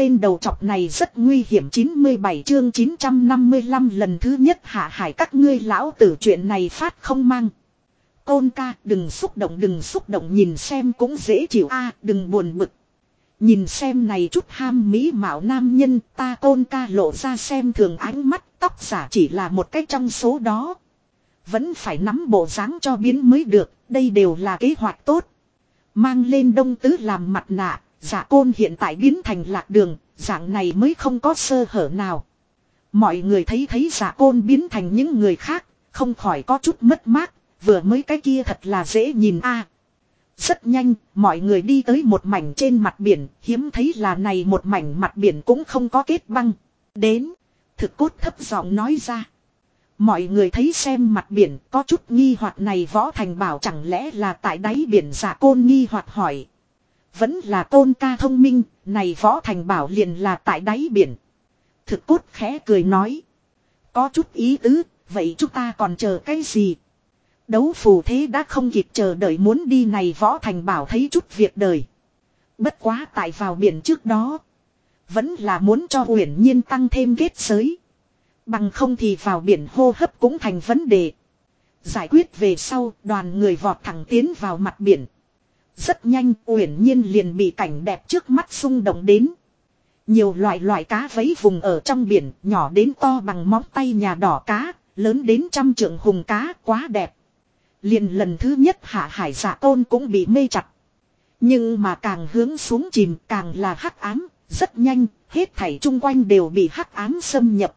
tên đầu chọc này rất nguy hiểm 97 chương 955 lần thứ nhất hạ hải các ngươi lão tử chuyện này phát không mang. Côn ca đừng xúc động đừng xúc động nhìn xem cũng dễ chịu a đừng buồn bực. Nhìn xem này chút ham mỹ mạo nam nhân ta côn ca lộ ra xem thường ánh mắt tóc giả chỉ là một cách trong số đó. Vẫn phải nắm bộ dáng cho biến mới được, đây đều là kế hoạch tốt. Mang lên đông tứ làm mặt nạ, giả côn hiện tại biến thành lạc đường, dạng này mới không có sơ hở nào. Mọi người thấy thấy giả côn biến thành những người khác, không khỏi có chút mất mát, vừa mới cái kia thật là dễ nhìn a. Rất nhanh, mọi người đi tới một mảnh trên mặt biển, hiếm thấy là này một mảnh mặt biển cũng không có kết băng. Đến, thực cốt thấp giọng nói ra. Mọi người thấy xem mặt biển có chút nghi hoặc này võ thành bảo chẳng lẽ là tại đáy biển giả côn nghi hoặc hỏi. Vẫn là tôn ca thông minh, này võ thành bảo liền là tại đáy biển. Thực cốt khẽ cười nói. Có chút ý tứ, vậy chúng ta còn chờ cái gì? Đấu phù thế đã không kịp chờ đợi muốn đi này võ thành bảo thấy chút việc đời. Bất quá tại vào biển trước đó. Vẫn là muốn cho uyển nhiên tăng thêm kết giới. Bằng không thì vào biển hô hấp cũng thành vấn đề. Giải quyết về sau đoàn người vọt thẳng tiến vào mặt biển. Rất nhanh uyển nhiên liền bị cảnh đẹp trước mắt xung động đến. Nhiều loại loại cá vấy vùng ở trong biển nhỏ đến to bằng móng tay nhà đỏ cá, lớn đến trăm trượng hùng cá quá đẹp. Liền lần thứ nhất hạ hải giả tôn cũng bị mê chặt. Nhưng mà càng hướng xuống chìm càng là hắc ám, rất nhanh, hết thảy chung quanh đều bị hắc ám xâm nhập.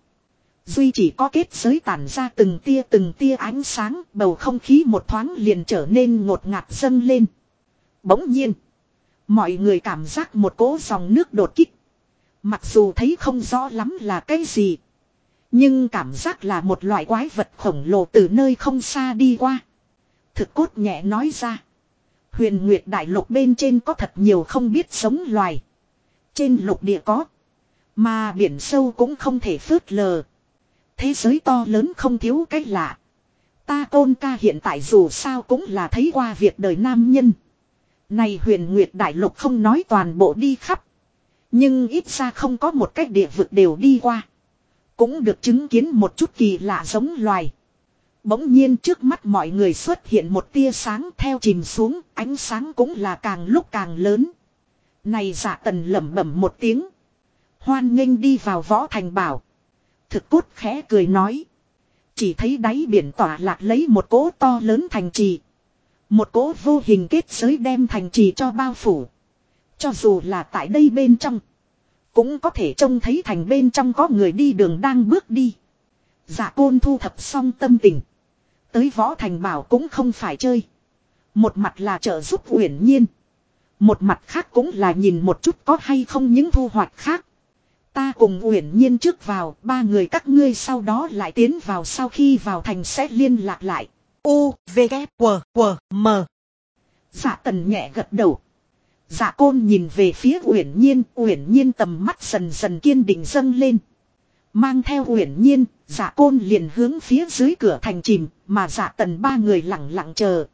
Duy chỉ có kết giới tản ra từng tia từng tia ánh sáng, bầu không khí một thoáng liền trở nên ngột ngạt dâng lên. Bỗng nhiên, mọi người cảm giác một cỗ dòng nước đột kích. Mặc dù thấy không rõ lắm là cái gì, nhưng cảm giác là một loại quái vật khổng lồ từ nơi không xa đi qua. Thực cốt nhẹ nói ra. Huyền Nguyệt Đại Lục bên trên có thật nhiều không biết sống loài. Trên lục địa có. Mà biển sâu cũng không thể phớt lờ. Thế giới to lớn không thiếu cái lạ. Ta côn ca hiện tại dù sao cũng là thấy qua việc đời nam nhân. Này huyền nguyệt đại lục không nói toàn bộ đi khắp. Nhưng ít ra không có một cách địa vực đều đi qua. Cũng được chứng kiến một chút kỳ lạ giống loài. Bỗng nhiên trước mắt mọi người xuất hiện một tia sáng theo chìm xuống, ánh sáng cũng là càng lúc càng lớn. Này giả tần lẩm bẩm một tiếng. Hoan nghênh đi vào võ thành bảo. Thực cốt khẽ cười nói. Chỉ thấy đáy biển tỏa lạc lấy một cỗ to lớn thành trì. Một cỗ vô hình kết giới đem thành trì cho bao phủ. Cho dù là tại đây bên trong. Cũng có thể trông thấy thành bên trong có người đi đường đang bước đi. Giả côn thu thập xong tâm tình. Tới võ thành bảo cũng không phải chơi. Một mặt là trợ giúp uyển nhiên. Một mặt khác cũng là nhìn một chút có hay không những thu hoạch khác. Ta cùng uyển nhiên trước vào, ba người các ngươi sau đó lại tiến vào sau khi vào thành sẽ liên lạc lại. U, V, K, W, W, M. Dạ tần nhẹ gật đầu. Dạ côn nhìn về phía uyển nhiên, uyển nhiên tầm mắt dần dần kiên định dâng lên. Mang theo uyển nhiên, dạ côn liền hướng phía dưới cửa thành chìm, mà dạ tần ba người lặng lặng chờ.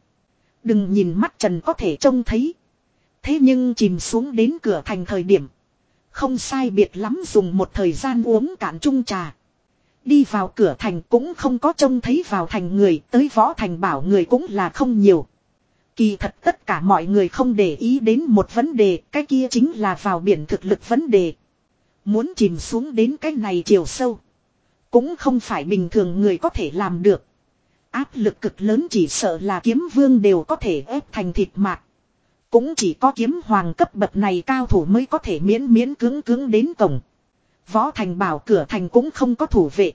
Đừng nhìn mắt trần có thể trông thấy. Thế nhưng chìm xuống đến cửa thành thời điểm. Không sai biệt lắm dùng một thời gian uống cạn chung trà. Đi vào cửa thành cũng không có trông thấy vào thành người, tới võ thành bảo người cũng là không nhiều. Kỳ thật tất cả mọi người không để ý đến một vấn đề, cái kia chính là vào biển thực lực vấn đề. Muốn chìm xuống đến cái này chiều sâu. Cũng không phải bình thường người có thể làm được. Áp lực cực lớn chỉ sợ là kiếm vương đều có thể ép thành thịt mạc. Cũng chỉ có kiếm hoàng cấp bậc này cao thủ mới có thể miễn miễn cứng cứng đến cổng. Võ thành bảo cửa thành cũng không có thủ vệ.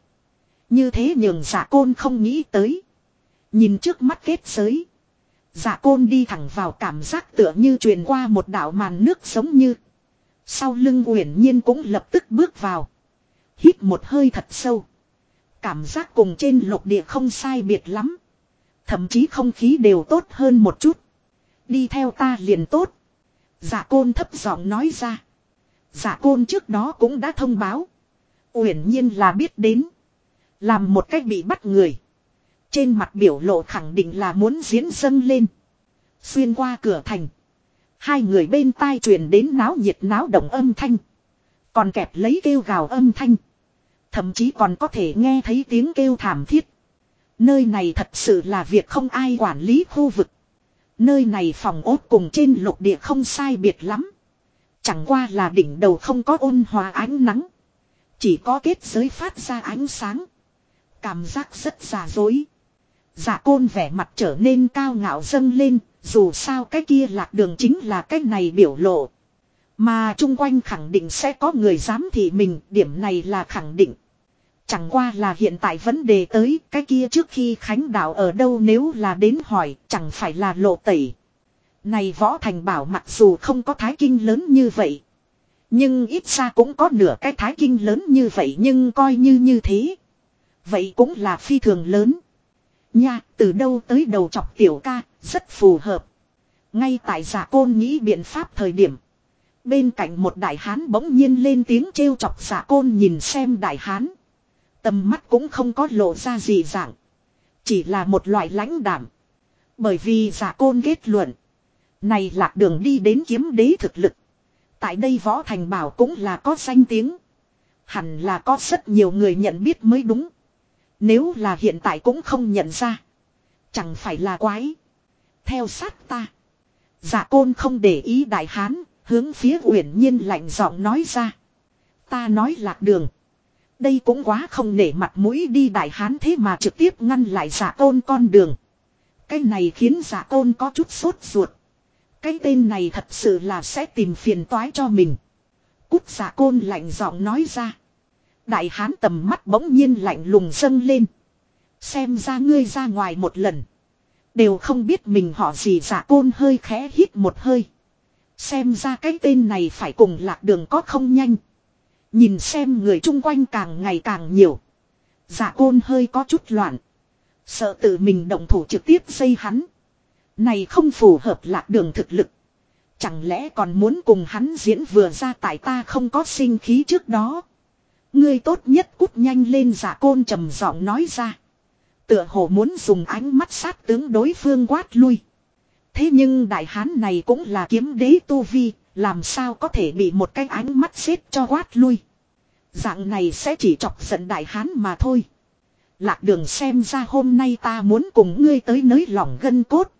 Như thế nhường giả côn không nghĩ tới. Nhìn trước mắt kết giới. Giả côn đi thẳng vào cảm giác tựa như truyền qua một đảo màn nước giống như. Sau lưng uyển nhiên cũng lập tức bước vào. Hít một hơi thật sâu. Cảm giác cùng trên lục địa không sai biệt lắm. Thậm chí không khí đều tốt hơn một chút. Đi theo ta liền tốt. Giả côn thấp giọng nói ra. Giả côn trước đó cũng đã thông báo. Uyển nhiên là biết đến. Làm một cách bị bắt người. Trên mặt biểu lộ khẳng định là muốn diễn dâng lên. Xuyên qua cửa thành. Hai người bên tai truyền đến náo nhiệt náo động âm thanh. Còn kẹp lấy kêu gào âm thanh. Thậm chí còn có thể nghe thấy tiếng kêu thảm thiết. Nơi này thật sự là việc không ai quản lý khu vực. Nơi này phòng ốt cùng trên lục địa không sai biệt lắm. Chẳng qua là đỉnh đầu không có ôn hòa ánh nắng. Chỉ có kết giới phát ra ánh sáng. Cảm giác rất giả dối. Giả côn vẻ mặt trở nên cao ngạo dâng lên, dù sao cái kia lạc đường chính là cái này biểu lộ. Mà chung quanh khẳng định sẽ có người dám thì mình, điểm này là khẳng định. Chẳng qua là hiện tại vấn đề tới cái kia trước khi Khánh Đạo ở đâu nếu là đến hỏi chẳng phải là lộ tẩy. Này võ thành bảo mặc dù không có thái kinh lớn như vậy. Nhưng ít ra cũng có nửa cái thái kinh lớn như vậy nhưng coi như như thế. Vậy cũng là phi thường lớn. Nha, từ đâu tới đầu chọc tiểu ca, rất phù hợp. Ngay tại giả côn nghĩ biện pháp thời điểm. Bên cạnh một đại hán bỗng nhiên lên tiếng trêu chọc giả côn nhìn xem đại hán. Tầm mắt cũng không có lộ ra gì dạng. Chỉ là một loại lãnh đảm. Bởi vì giả côn kết luận. Này lạc đường đi đến kiếm đế thực lực. Tại đây võ thành bảo cũng là có danh tiếng. Hẳn là có rất nhiều người nhận biết mới đúng. Nếu là hiện tại cũng không nhận ra. Chẳng phải là quái. Theo sát ta. Giả côn không để ý đại hán. Hướng phía uyển nhiên lạnh giọng nói ra. Ta nói lạc đường. Đây cũng quá không nể mặt mũi đi đại hán thế mà trực tiếp ngăn lại dạ giả tôn con đường. Cái này khiến dạ giả tôn có chút sốt ruột. Cái tên này thật sự là sẽ tìm phiền toái cho mình. Cút giả côn lạnh giọng nói ra. Đại hán tầm mắt bỗng nhiên lạnh lùng dâng lên. Xem ra ngươi ra ngoài một lần. Đều không biết mình họ gì giả côn hơi khẽ hít một hơi. Xem ra cái tên này phải cùng lạc đường có không nhanh. Nhìn xem người chung quanh càng ngày càng nhiều. Giả côn hơi có chút loạn. Sợ tự mình động thủ trực tiếp xây hắn. Này không phù hợp lạc đường thực lực. Chẳng lẽ còn muốn cùng hắn diễn vừa ra tại ta không có sinh khí trước đó. Ngươi tốt nhất cút nhanh lên giả côn trầm giọng nói ra. Tựa hồ muốn dùng ánh mắt sát tướng đối phương quát lui. Thế nhưng đại hán này cũng là kiếm đế tu vi, làm sao có thể bị một cái ánh mắt xếp cho quát lui. Dạng này sẽ chỉ chọc giận đại hán mà thôi. Lạc đường xem ra hôm nay ta muốn cùng ngươi tới nới lỏng gân cốt.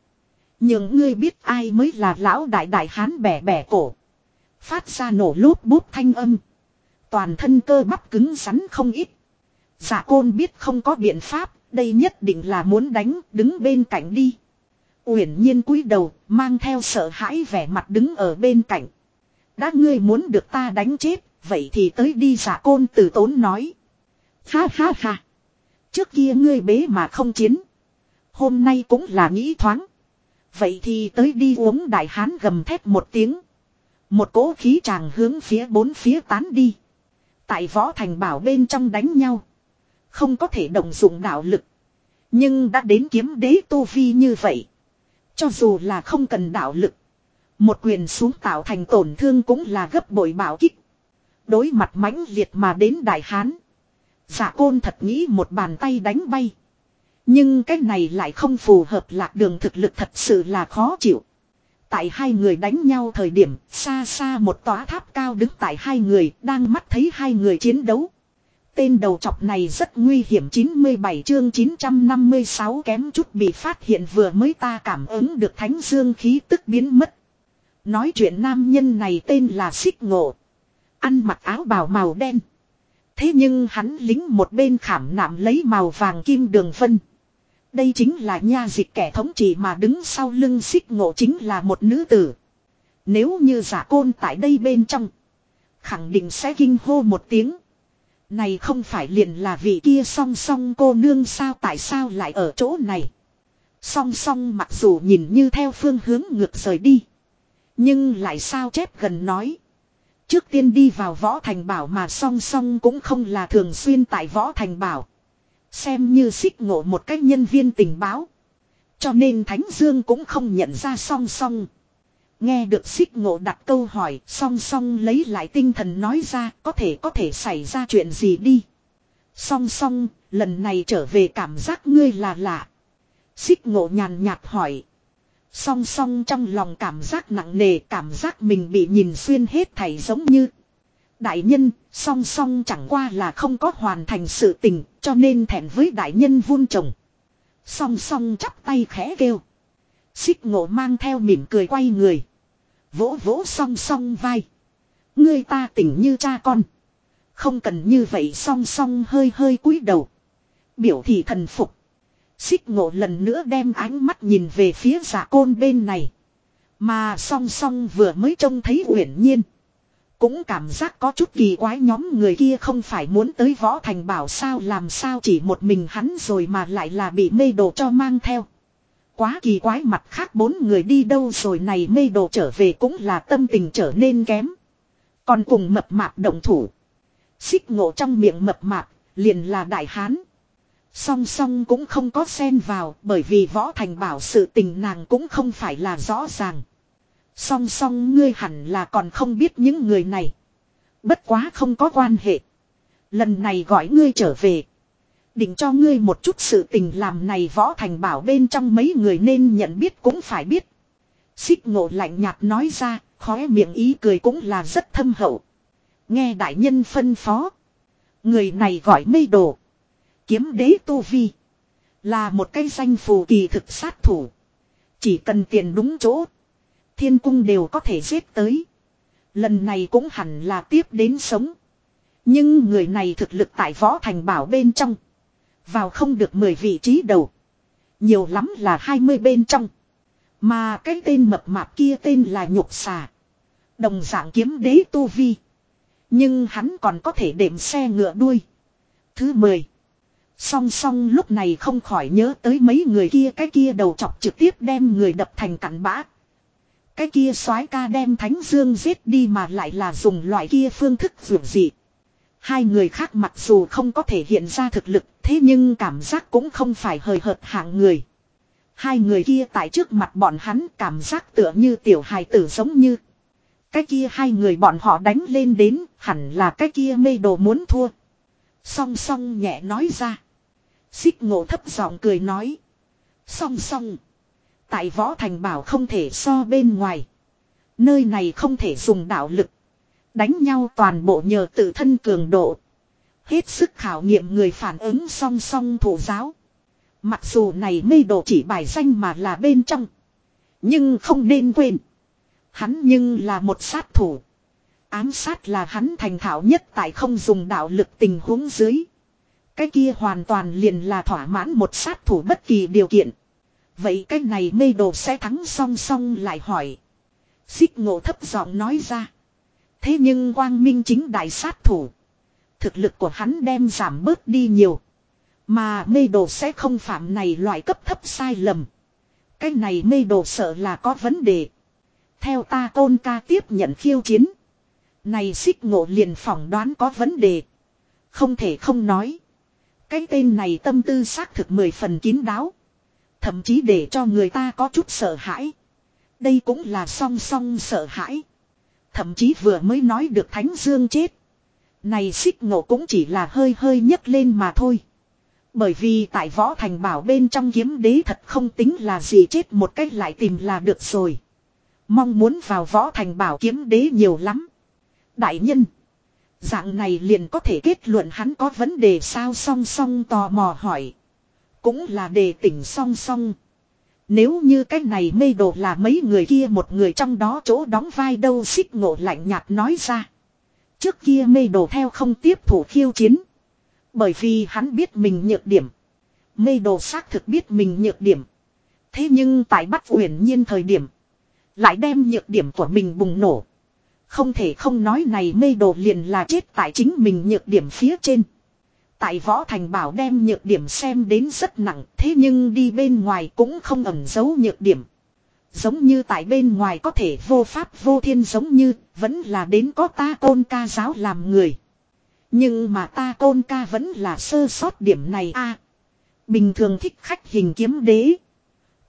Nhưng ngươi biết ai mới là lão đại đại hán bẻ bẻ cổ. Phát ra nổ lốp bút thanh âm. Toàn thân cơ bắp cứng rắn không ít. Giả côn biết không có biện pháp, đây nhất định là muốn đánh, đứng bên cạnh đi. Uyển nhiên cúi đầu, mang theo sợ hãi vẻ mặt đứng ở bên cạnh. Đã ngươi muốn được ta đánh chết, vậy thì tới đi giả côn từ tốn nói. Ha ha ha. Trước kia ngươi bế mà không chiến. Hôm nay cũng là nghĩ thoáng. Vậy thì tới đi uống đại hán gầm thét một tiếng. Một cỗ khí tràng hướng phía bốn phía tán đi. Tại võ thành bảo bên trong đánh nhau. Không có thể động dụng đạo lực. Nhưng đã đến kiếm đế tu vi như vậy. Cho dù là không cần đạo lực. Một quyền xuống tạo thành tổn thương cũng là gấp bội bảo kích. Đối mặt mãnh liệt mà đến đại hán. Giả côn thật nghĩ một bàn tay đánh bay. Nhưng cái này lại không phù hợp lạc đường thực lực thật sự là khó chịu. Tại hai người đánh nhau thời điểm, xa xa một tòa tháp cao đứng tại hai người, đang mắt thấy hai người chiến đấu. Tên đầu chọc này rất nguy hiểm 97 chương 956 kém chút bị phát hiện vừa mới ta cảm ứng được thánh dương khí tức biến mất. Nói chuyện nam nhân này tên là Xích Ngộ. Ăn mặc áo bào màu đen. Thế nhưng hắn lính một bên khảm nạm lấy màu vàng kim đường phân đây chính là nha dịch kẻ thống trị mà đứng sau lưng xích ngộ chính là một nữ tử. Nếu như giả côn tại đây bên trong. Khẳng định sẽ kinh hô một tiếng. Này không phải liền là vị kia song song cô nương sao tại sao lại ở chỗ này. Song song mặc dù nhìn như theo phương hướng ngược rời đi. Nhưng lại sao chép gần nói. Trước tiên đi vào võ thành bảo mà song song cũng không là thường xuyên tại võ thành bảo. Xem như xích ngộ một cách nhân viên tình báo. Cho nên Thánh Dương cũng không nhận ra song song. Nghe được xích ngộ đặt câu hỏi, song song lấy lại tinh thần nói ra, có thể có thể xảy ra chuyện gì đi. Song song, lần này trở về cảm giác ngươi là lạ. Xích ngộ nhàn nhạt hỏi. Song song trong lòng cảm giác nặng nề, cảm giác mình bị nhìn xuyên hết thảy giống như. Đại nhân, song song chẳng qua là không có hoàn thành sự tình, cho nên thẹn với đại nhân vun trồng. Song song chắp tay khẽ kêu. Xích ngộ mang theo mỉm cười quay người. Vỗ vỗ song song vai. Ngươi ta tỉnh như cha con. Không cần như vậy song song hơi hơi cúi đầu. Biểu thị thần phục. Xích ngộ lần nữa đem ánh mắt nhìn về phía giả côn bên này. Mà song song vừa mới trông thấy uyển nhiên. Cũng cảm giác có chút kỳ quái nhóm người kia không phải muốn tới võ thành bảo sao làm sao chỉ một mình hắn rồi mà lại là bị mê đồ cho mang theo. Quá kỳ quái mặt khác bốn người đi đâu rồi này mê đồ trở về cũng là tâm tình trở nên kém. Còn cùng mập mạp động thủ. Xích ngộ trong miệng mập mạp, liền là đại hán. Song song cũng không có xen vào bởi vì võ thành bảo sự tình nàng cũng không phải là rõ ràng. Song song ngươi hẳn là còn không biết những người này. Bất quá không có quan hệ. Lần này gọi ngươi trở về. Định cho ngươi một chút sự tình làm này võ thành bảo bên trong mấy người nên nhận biết cũng phải biết. Xích ngộ lạnh nhạt nói ra, khóe miệng ý cười cũng là rất thâm hậu. Nghe đại nhân phân phó. Người này gọi mây đồ. Kiếm đế tu vi. Là một cái danh phù kỳ thực sát thủ. Chỉ cần tiền đúng chỗ. Thiên cung đều có thể giết tới. Lần này cũng hẳn là tiếp đến sống. Nhưng người này thực lực tại võ thành bảo bên trong. Vào không được 10 vị trí đầu. Nhiều lắm là 20 bên trong. Mà cái tên mập mạp kia tên là nhục xà. Đồng dạng kiếm đế tu vi. Nhưng hắn còn có thể đệm xe ngựa đuôi. Thứ 10. Song song lúc này không khỏi nhớ tới mấy người kia, cái kia đầu chọc trực tiếp đem người đập thành cặn bã. Cái kia soái ca đem Thánh Dương giết đi mà lại là dùng loại kia phương thức vượt dị. Hai người khác mặc dù không có thể hiện ra thực lực, thế nhưng cảm giác cũng không phải hời hợt hạng người. Hai người kia tại trước mặt bọn hắn cảm giác tựa như tiểu hài tử giống như. Cái kia hai người bọn họ đánh lên đến, hẳn là cái kia mê đồ muốn thua. Song song nhẹ nói ra. Xích ngộ thấp giọng cười nói. Song song. Tại võ thành bảo không thể so bên ngoài. Nơi này không thể dùng đạo lực. Đánh nhau toàn bộ nhờ tự thân cường độ. Hết sức khảo nghiệm người phản ứng song song thủ giáo. Mặc dù này mê đồ chỉ bài danh mà là bên trong. Nhưng không nên quên. Hắn nhưng là một sát thủ. Ám sát là hắn thành thạo nhất tại không dùng đạo lực tình huống dưới. Cái kia hoàn toàn liền là thỏa mãn một sát thủ bất kỳ điều kiện. Vậy cái này mê đồ sẽ thắng song song lại hỏi. Xích ngộ thấp giọng nói ra. Thế nhưng quang minh chính đại sát thủ. Thực lực của hắn đem giảm bớt đi nhiều. Mà mê đồ sẽ không phạm này loại cấp thấp sai lầm. Cái này mê đồ sợ là có vấn đề. Theo ta tôn ca tiếp nhận khiêu chiến. Này xích ngộ liền phỏng đoán có vấn đề. Không thể không nói. Cái tên này tâm tư xác thực mười phần kín đáo. Thậm chí để cho người ta có chút sợ hãi. Đây cũng là song song sợ hãi. Thậm chí vừa mới nói được Thánh Dương chết. Này xích ngộ cũng chỉ là hơi hơi nhấc lên mà thôi. Bởi vì tại võ thành bảo bên trong kiếm đế thật không tính là gì chết một cách lại tìm là được rồi. Mong muốn vào võ thành bảo kiếm đế nhiều lắm. Đại nhân. Dạng này liền có thể kết luận hắn có vấn đề sao song song tò mò hỏi. Cũng là đề tỉnh song song. Nếu như cái này mê đồ là mấy người kia một người trong đó chỗ đóng vai đâu xích ngộ lạnh nhạt nói ra. Trước kia mê đồ theo không tiếp thủ khiêu chiến. Bởi vì hắn biết mình nhược điểm. Mê đồ xác thực biết mình nhược điểm. Thế nhưng tại bắt uyển nhiên thời điểm. Lại đem nhược điểm của mình bùng nổ. Không thể không nói này mê đồ liền là chết tại chính mình nhược điểm phía trên. Tại võ thành bảo đem nhược điểm xem đến rất nặng, thế nhưng đi bên ngoài cũng không ẩn giấu nhược điểm. Giống như tại bên ngoài có thể vô pháp vô thiên giống như, vẫn là đến có ta tôn ca giáo làm người. Nhưng mà ta tôn ca vẫn là sơ sót điểm này a Bình thường thích khách hình kiếm đế.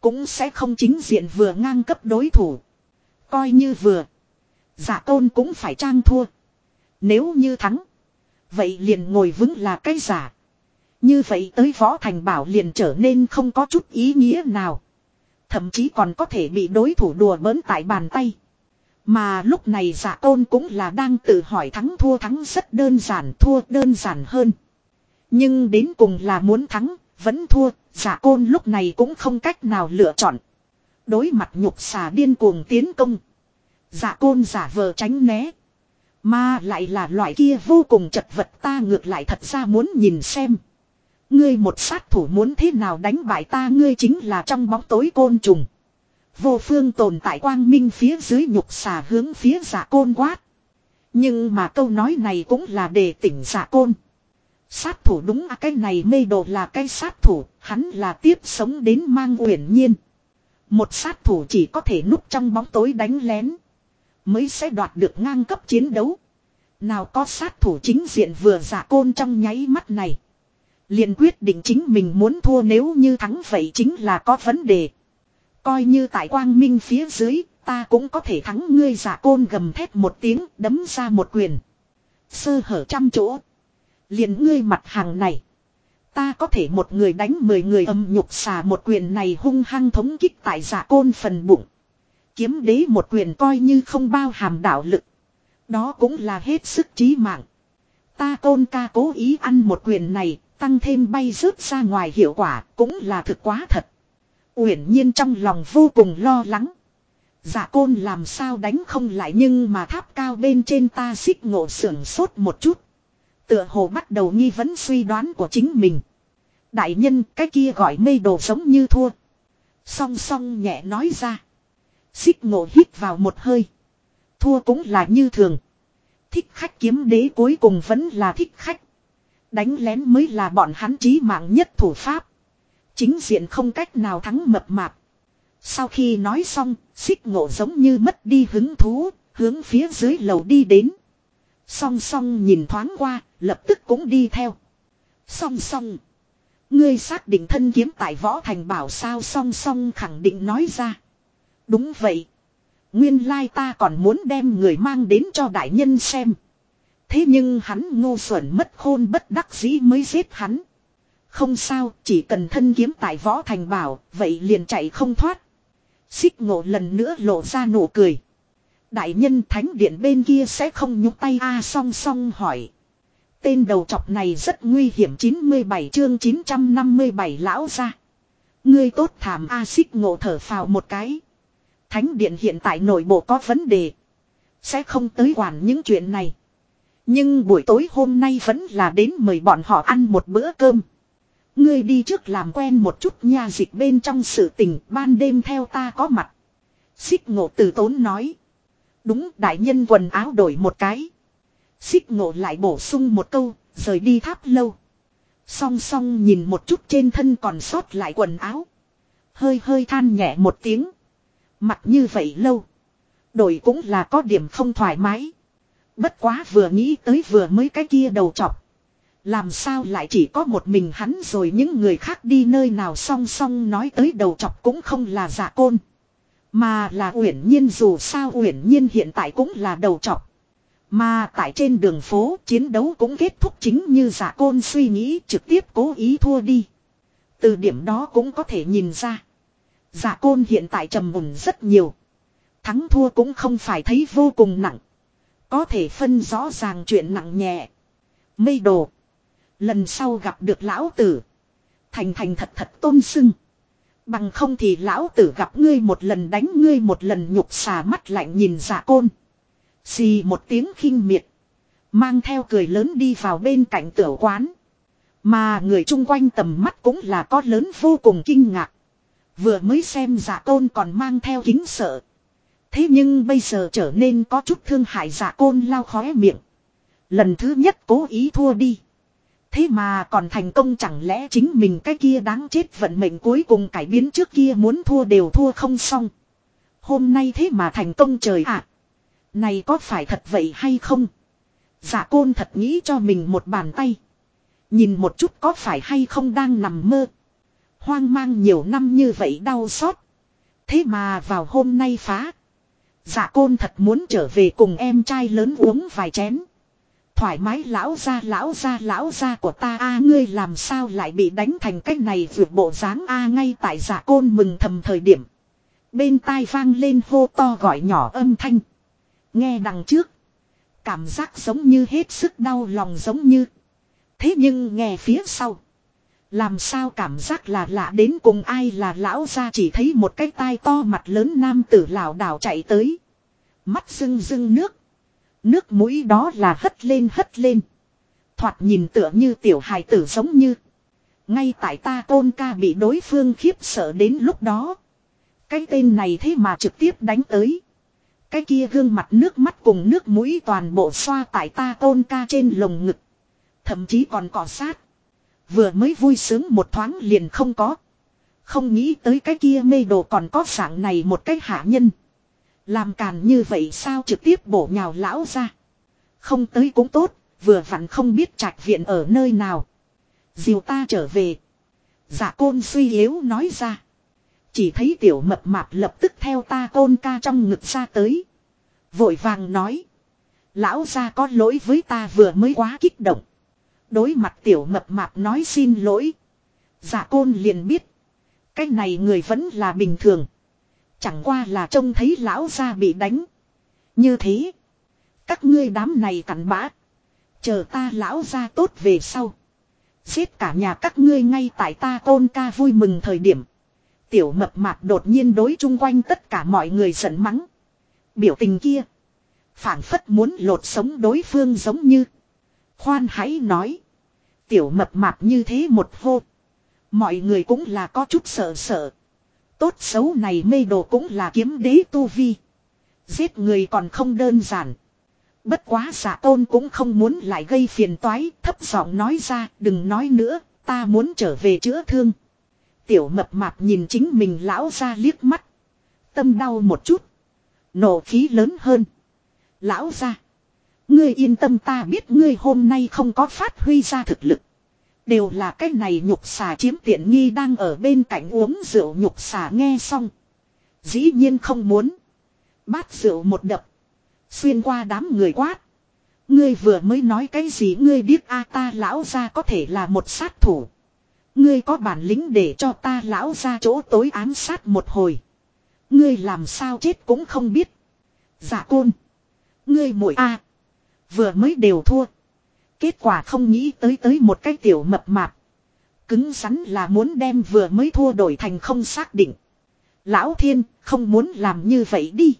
Cũng sẽ không chính diện vừa ngang cấp đối thủ. Coi như vừa. Giả tôn cũng phải trang thua. Nếu như thắng. Vậy liền ngồi vững là cái giả. Như vậy tới võ thành bảo liền trở nên không có chút ý nghĩa nào. Thậm chí còn có thể bị đối thủ đùa bỡn tại bàn tay. Mà lúc này giả tôn cũng là đang tự hỏi thắng thua thắng rất đơn giản thua đơn giản hơn. Nhưng đến cùng là muốn thắng, vẫn thua, giả côn lúc này cũng không cách nào lựa chọn. Đối mặt nhục xà điên cuồng tiến công. Giả côn giả vờ tránh né. Mà lại là loại kia vô cùng chật vật ta ngược lại thật ra muốn nhìn xem. Ngươi một sát thủ muốn thế nào đánh bại ta ngươi chính là trong bóng tối côn trùng. Vô phương tồn tại quang minh phía dưới nhục xà hướng phía giả côn quát. Nhưng mà câu nói này cũng là để tỉnh giả côn. Sát thủ đúng à cái này mê đồ là cái sát thủ, hắn là tiếp sống đến mang uyển nhiên. Một sát thủ chỉ có thể núp trong bóng tối đánh lén. Mới sẽ đoạt được ngang cấp chiến đấu. Nào có sát thủ chính diện vừa giả côn trong nháy mắt này. liền quyết định chính mình muốn thua nếu như thắng vậy chính là có vấn đề. Coi như tại quang minh phía dưới, ta cũng có thể thắng ngươi giả côn gầm thét một tiếng đấm ra một quyền. Sơ hở trăm chỗ. liền ngươi mặt hàng này. Ta có thể một người đánh mười người âm nhục xà một quyền này hung hăng thống kích tại giả côn phần bụng. Kiếm đế một quyền coi như không bao hàm đạo lực. Đó cũng là hết sức trí mạng. Ta côn ca cố ý ăn một quyền này, tăng thêm bay rớt ra ngoài hiệu quả, cũng là thực quá thật. Uyển nhiên trong lòng vô cùng lo lắng. Giả côn làm sao đánh không lại nhưng mà tháp cao bên trên ta xích ngộ sưởng sốt một chút. Tựa hồ bắt đầu nghi vấn suy đoán của chính mình. Đại nhân cái kia gọi mây đồ giống như thua. Song song nhẹ nói ra. Xích ngộ hít vào một hơi. Thua cũng là như thường. Thích khách kiếm đế cuối cùng vẫn là thích khách. Đánh lén mới là bọn hắn trí mạng nhất thủ pháp. Chính diện không cách nào thắng mập mạp. Sau khi nói xong, xích ngộ giống như mất đi hứng thú, hướng phía dưới lầu đi đến. Song song nhìn thoáng qua, lập tức cũng đi theo. Song song. Ngươi xác định thân kiếm tại võ thành bảo sao song song khẳng định nói ra. Đúng vậy. Nguyên lai ta còn muốn đem người mang đến cho đại nhân xem. Thế nhưng hắn ngu xuẩn mất khôn bất đắc dĩ mới giết hắn. Không sao, chỉ cần thân kiếm tại võ thành bảo, vậy liền chạy không thoát. Xích ngộ lần nữa lộ ra nụ cười. Đại nhân thánh điện bên kia sẽ không nhúc tay a song song hỏi. Tên đầu trọc này rất nguy hiểm 97 chương 957 lão ra. Ngươi tốt thảm a xích ngộ thở phào một cái. Thánh điện hiện tại nội bộ có vấn đề. Sẽ không tới quản những chuyện này. Nhưng buổi tối hôm nay vẫn là đến mời bọn họ ăn một bữa cơm. Ngươi đi trước làm quen một chút nha dịch bên trong sự tình ban đêm theo ta có mặt. Xích ngộ từ tốn nói. Đúng đại nhân quần áo đổi một cái. Xích ngộ lại bổ sung một câu, rời đi tháp lâu. Song song nhìn một chút trên thân còn sót lại quần áo. Hơi hơi than nhẹ một tiếng. Mặt như vậy lâu. Đổi cũng là có điểm không thoải mái. Bất quá vừa nghĩ tới vừa mới cái kia đầu chọc. Làm sao lại chỉ có một mình hắn rồi những người khác đi nơi nào song song nói tới đầu chọc cũng không là giả côn. Mà là uyển nhiên dù sao uyển nhiên hiện tại cũng là đầu chọc. Mà tại trên đường phố chiến đấu cũng kết thúc chính như giả côn suy nghĩ trực tiếp cố ý thua đi. Từ điểm đó cũng có thể nhìn ra. Giả côn hiện tại trầm mùng rất nhiều. Thắng thua cũng không phải thấy vô cùng nặng. Có thể phân rõ ràng chuyện nặng nhẹ. Mây đồ. Lần sau gặp được lão tử. Thành thành thật thật tôn sưng. Bằng không thì lão tử gặp ngươi một lần đánh ngươi một lần nhục xà mắt lạnh nhìn giả côn. Xì một tiếng khinh miệt. Mang theo cười lớn đi vào bên cạnh tiểu quán. Mà người chung quanh tầm mắt cũng là có lớn vô cùng kinh ngạc. Vừa mới xem giả côn còn mang theo kính sợ. Thế nhưng bây giờ trở nên có chút thương hại giả côn lao khóe miệng. Lần thứ nhất cố ý thua đi. Thế mà còn thành công chẳng lẽ chính mình cái kia đáng chết vận mệnh cuối cùng cải biến trước kia muốn thua đều thua không xong. Hôm nay thế mà thành công trời ạ. Này có phải thật vậy hay không? Giả côn thật nghĩ cho mình một bàn tay. Nhìn một chút có phải hay không đang nằm mơ. Hoang mang nhiều năm như vậy đau xót. Thế mà vào hôm nay phá. Dạ côn thật muốn trở về cùng em trai lớn uống vài chén. Thoải mái lão ra lão ra lão ra của ta, a, ngươi làm sao lại bị đánh thành cách này vượt bộ dáng a ngay tại dạ côn mừng thầm thời điểm. Bên tai vang lên hô to gọi nhỏ âm thanh. Nghe đằng trước. Cảm giác giống như hết sức đau lòng giống như. Thế nhưng nghe phía sau. Làm sao cảm giác là lạ đến cùng ai là lão ra chỉ thấy một cái tai to mặt lớn nam tử lão đảo chạy tới. Mắt rưng rưng nước. Nước mũi đó là hất lên hất lên. Thoạt nhìn tựa như tiểu hài tử giống như. Ngay tại ta tôn ca bị đối phương khiếp sợ đến lúc đó. Cái tên này thế mà trực tiếp đánh tới. Cái kia gương mặt nước mắt cùng nước mũi toàn bộ xoa tại ta tôn ca trên lồng ngực. Thậm chí còn cọ sát. Vừa mới vui sướng một thoáng liền không có. Không nghĩ tới cái kia mê đồ còn có dạng này một cái hạ nhân. Làm càn như vậy sao trực tiếp bổ nhào lão ra. Không tới cũng tốt, vừa vặn không biết trạch viện ở nơi nào. Diều ta trở về. Giả dạ côn suy yếu nói ra. Chỉ thấy tiểu mập mạp lập tức theo ta côn ca trong ngực ra tới. Vội vàng nói. Lão ra có lỗi với ta vừa mới quá kích động. Đối mặt tiểu mập mạp nói xin lỗi. Giả côn liền biết. Cái này người vẫn là bình thường. Chẳng qua là trông thấy lão ra bị đánh. Như thế. Các ngươi đám này cặn bã. Chờ ta lão ra tốt về sau. Giết cả nhà các ngươi ngay tại ta tôn ca vui mừng thời điểm. Tiểu mập mạp đột nhiên đối chung quanh tất cả mọi người giận mắng. Biểu tình kia. phảng phất muốn lột sống đối phương giống như. Khoan hãy nói. Tiểu mập mạp như thế một hô. Mọi người cũng là có chút sợ sợ. Tốt xấu này mê đồ cũng là kiếm đế tu vi. Giết người còn không đơn giản. Bất quá giả tôn cũng không muốn lại gây phiền toái, thấp giọng nói ra, đừng nói nữa, ta muốn trở về chữa thương. Tiểu mập mạp nhìn chính mình lão ra liếc mắt. Tâm đau một chút. Nổ khí lớn hơn. Lão ra. Ngươi yên tâm ta biết ngươi hôm nay không có phát huy ra thực lực. Đều là cái này nhục xà chiếm tiện nghi đang ở bên cạnh uống rượu nhục xà nghe xong. Dĩ nhiên không muốn. Bát rượu một đập. Xuyên qua đám người quát. Ngươi vừa mới nói cái gì ngươi biết a ta lão ra có thể là một sát thủ. Ngươi có bản lĩnh để cho ta lão ra chỗ tối ám sát một hồi. Ngươi làm sao chết cũng không biết. giả côn. Ngươi muội a Vừa mới đều thua. Kết quả không nghĩ tới tới một cái tiểu mập mạp. Cứng rắn là muốn đem vừa mới thua đổi thành không xác định. Lão thiên, không muốn làm như vậy đi.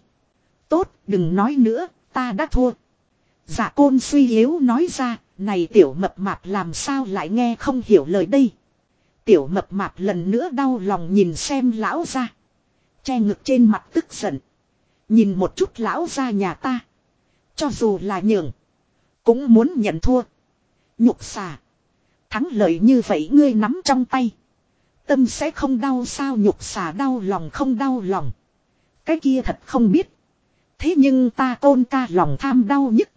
Tốt, đừng nói nữa, ta đã thua. Giả côn suy yếu nói ra, này tiểu mập mạp làm sao lại nghe không hiểu lời đây. Tiểu mập mạp lần nữa đau lòng nhìn xem lão ra. Che ngực trên mặt tức giận. Nhìn một chút lão ra nhà ta. Cho dù là nhường. Cũng muốn nhận thua. Nhục xà. Thắng lợi như vậy ngươi nắm trong tay. Tâm sẽ không đau sao nhục xà đau lòng không đau lòng. Cái kia thật không biết. Thế nhưng ta côn ca lòng tham đau nhất.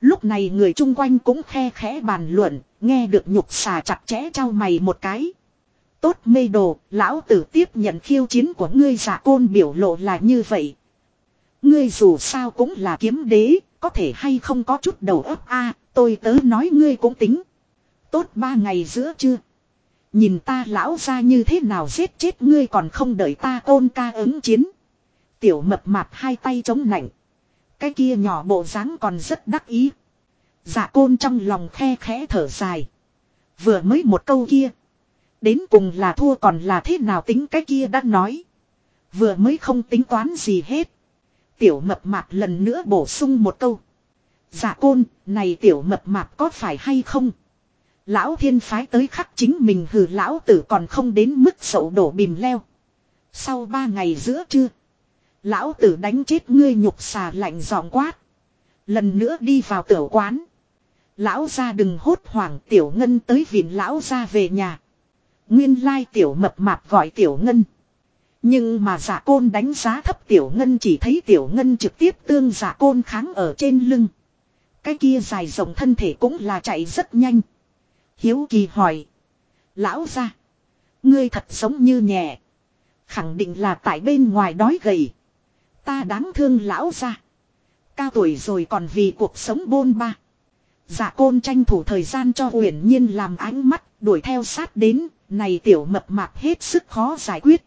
Lúc này người chung quanh cũng khe khẽ bàn luận, nghe được nhục xà chặt chẽ trao mày một cái. Tốt mê đồ, lão tử tiếp nhận khiêu chiến của ngươi giả côn biểu lộ là như vậy. Ngươi dù sao cũng là kiếm đế, có thể hay không có chút đầu óc a, tôi tớ nói ngươi cũng tính. Tốt ba ngày giữa chưa. Nhìn ta lão ra như thế nào giết chết ngươi còn không đợi ta ôn ca ứng chiến. Tiểu mập mạp hai tay chống nạnh. Cái kia nhỏ bộ dáng còn rất đắc ý. Dạ côn trong lòng khe khẽ thở dài. Vừa mới một câu kia. Đến cùng là thua còn là thế nào tính cái kia đã nói. Vừa mới không tính toán gì hết. Tiểu mập mạp lần nữa bổ sung một câu. Dạ côn, này tiểu mập mạp có phải hay không? Lão thiên phái tới khắc chính mình hừ lão tử còn không đến mức sậu đổ bìm leo. Sau ba ngày giữa trưa. Lão tử đánh chết ngươi nhục xà lạnh giọng quát. Lần nữa đi vào tiểu quán. Lão ra đừng hốt hoảng tiểu ngân tới vịn lão ra về nhà. Nguyên lai tiểu mập mạp gọi tiểu ngân. Nhưng mà giả côn đánh giá thấp tiểu ngân chỉ thấy tiểu ngân trực tiếp tương giả côn kháng ở trên lưng. Cái kia dài rộng thân thể cũng là chạy rất nhanh. Hiếu kỳ hỏi. Lão ra. Ngươi thật sống như nhẹ. Khẳng định là tại bên ngoài đói gầy. Ta đáng thương lão ra. Cao tuổi rồi còn vì cuộc sống bôn ba. Giả côn tranh thủ thời gian cho uyển nhiên làm ánh mắt, đuổi theo sát đến. Này tiểu mập mạp hết sức khó giải quyết.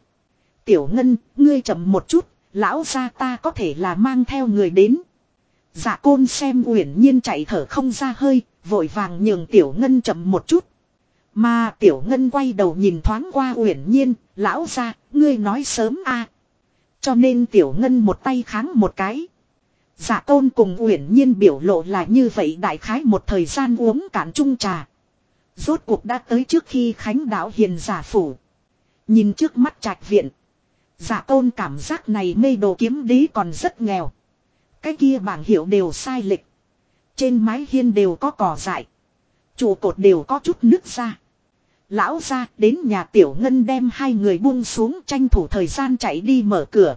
Tiểu ngân, ngươi chậm một chút, lão gia ta có thể là mang theo người đến. Dạ côn xem uyển nhiên chạy thở không ra hơi, vội vàng nhường tiểu ngân chậm một chút. Mà tiểu ngân quay đầu nhìn thoáng qua uyển nhiên, lão gia, ngươi nói sớm a Cho nên tiểu ngân một tay kháng một cái. Dạ tôn cùng uyển nhiên biểu lộ là như vậy đại khái một thời gian uống cạn chung trà. Rốt cuộc đã tới trước khi khánh đạo hiền giả phủ. Nhìn trước mắt trạch viện. Dạ tôn cảm giác này mê đồ kiếm đế còn rất nghèo. Cái kia bảng hiệu đều sai lệch. Trên mái hiên đều có cỏ dại. Trụ cột đều có chút nước ra. Lão ra đến nhà tiểu ngân đem hai người buông xuống tranh thủ thời gian chạy đi mở cửa.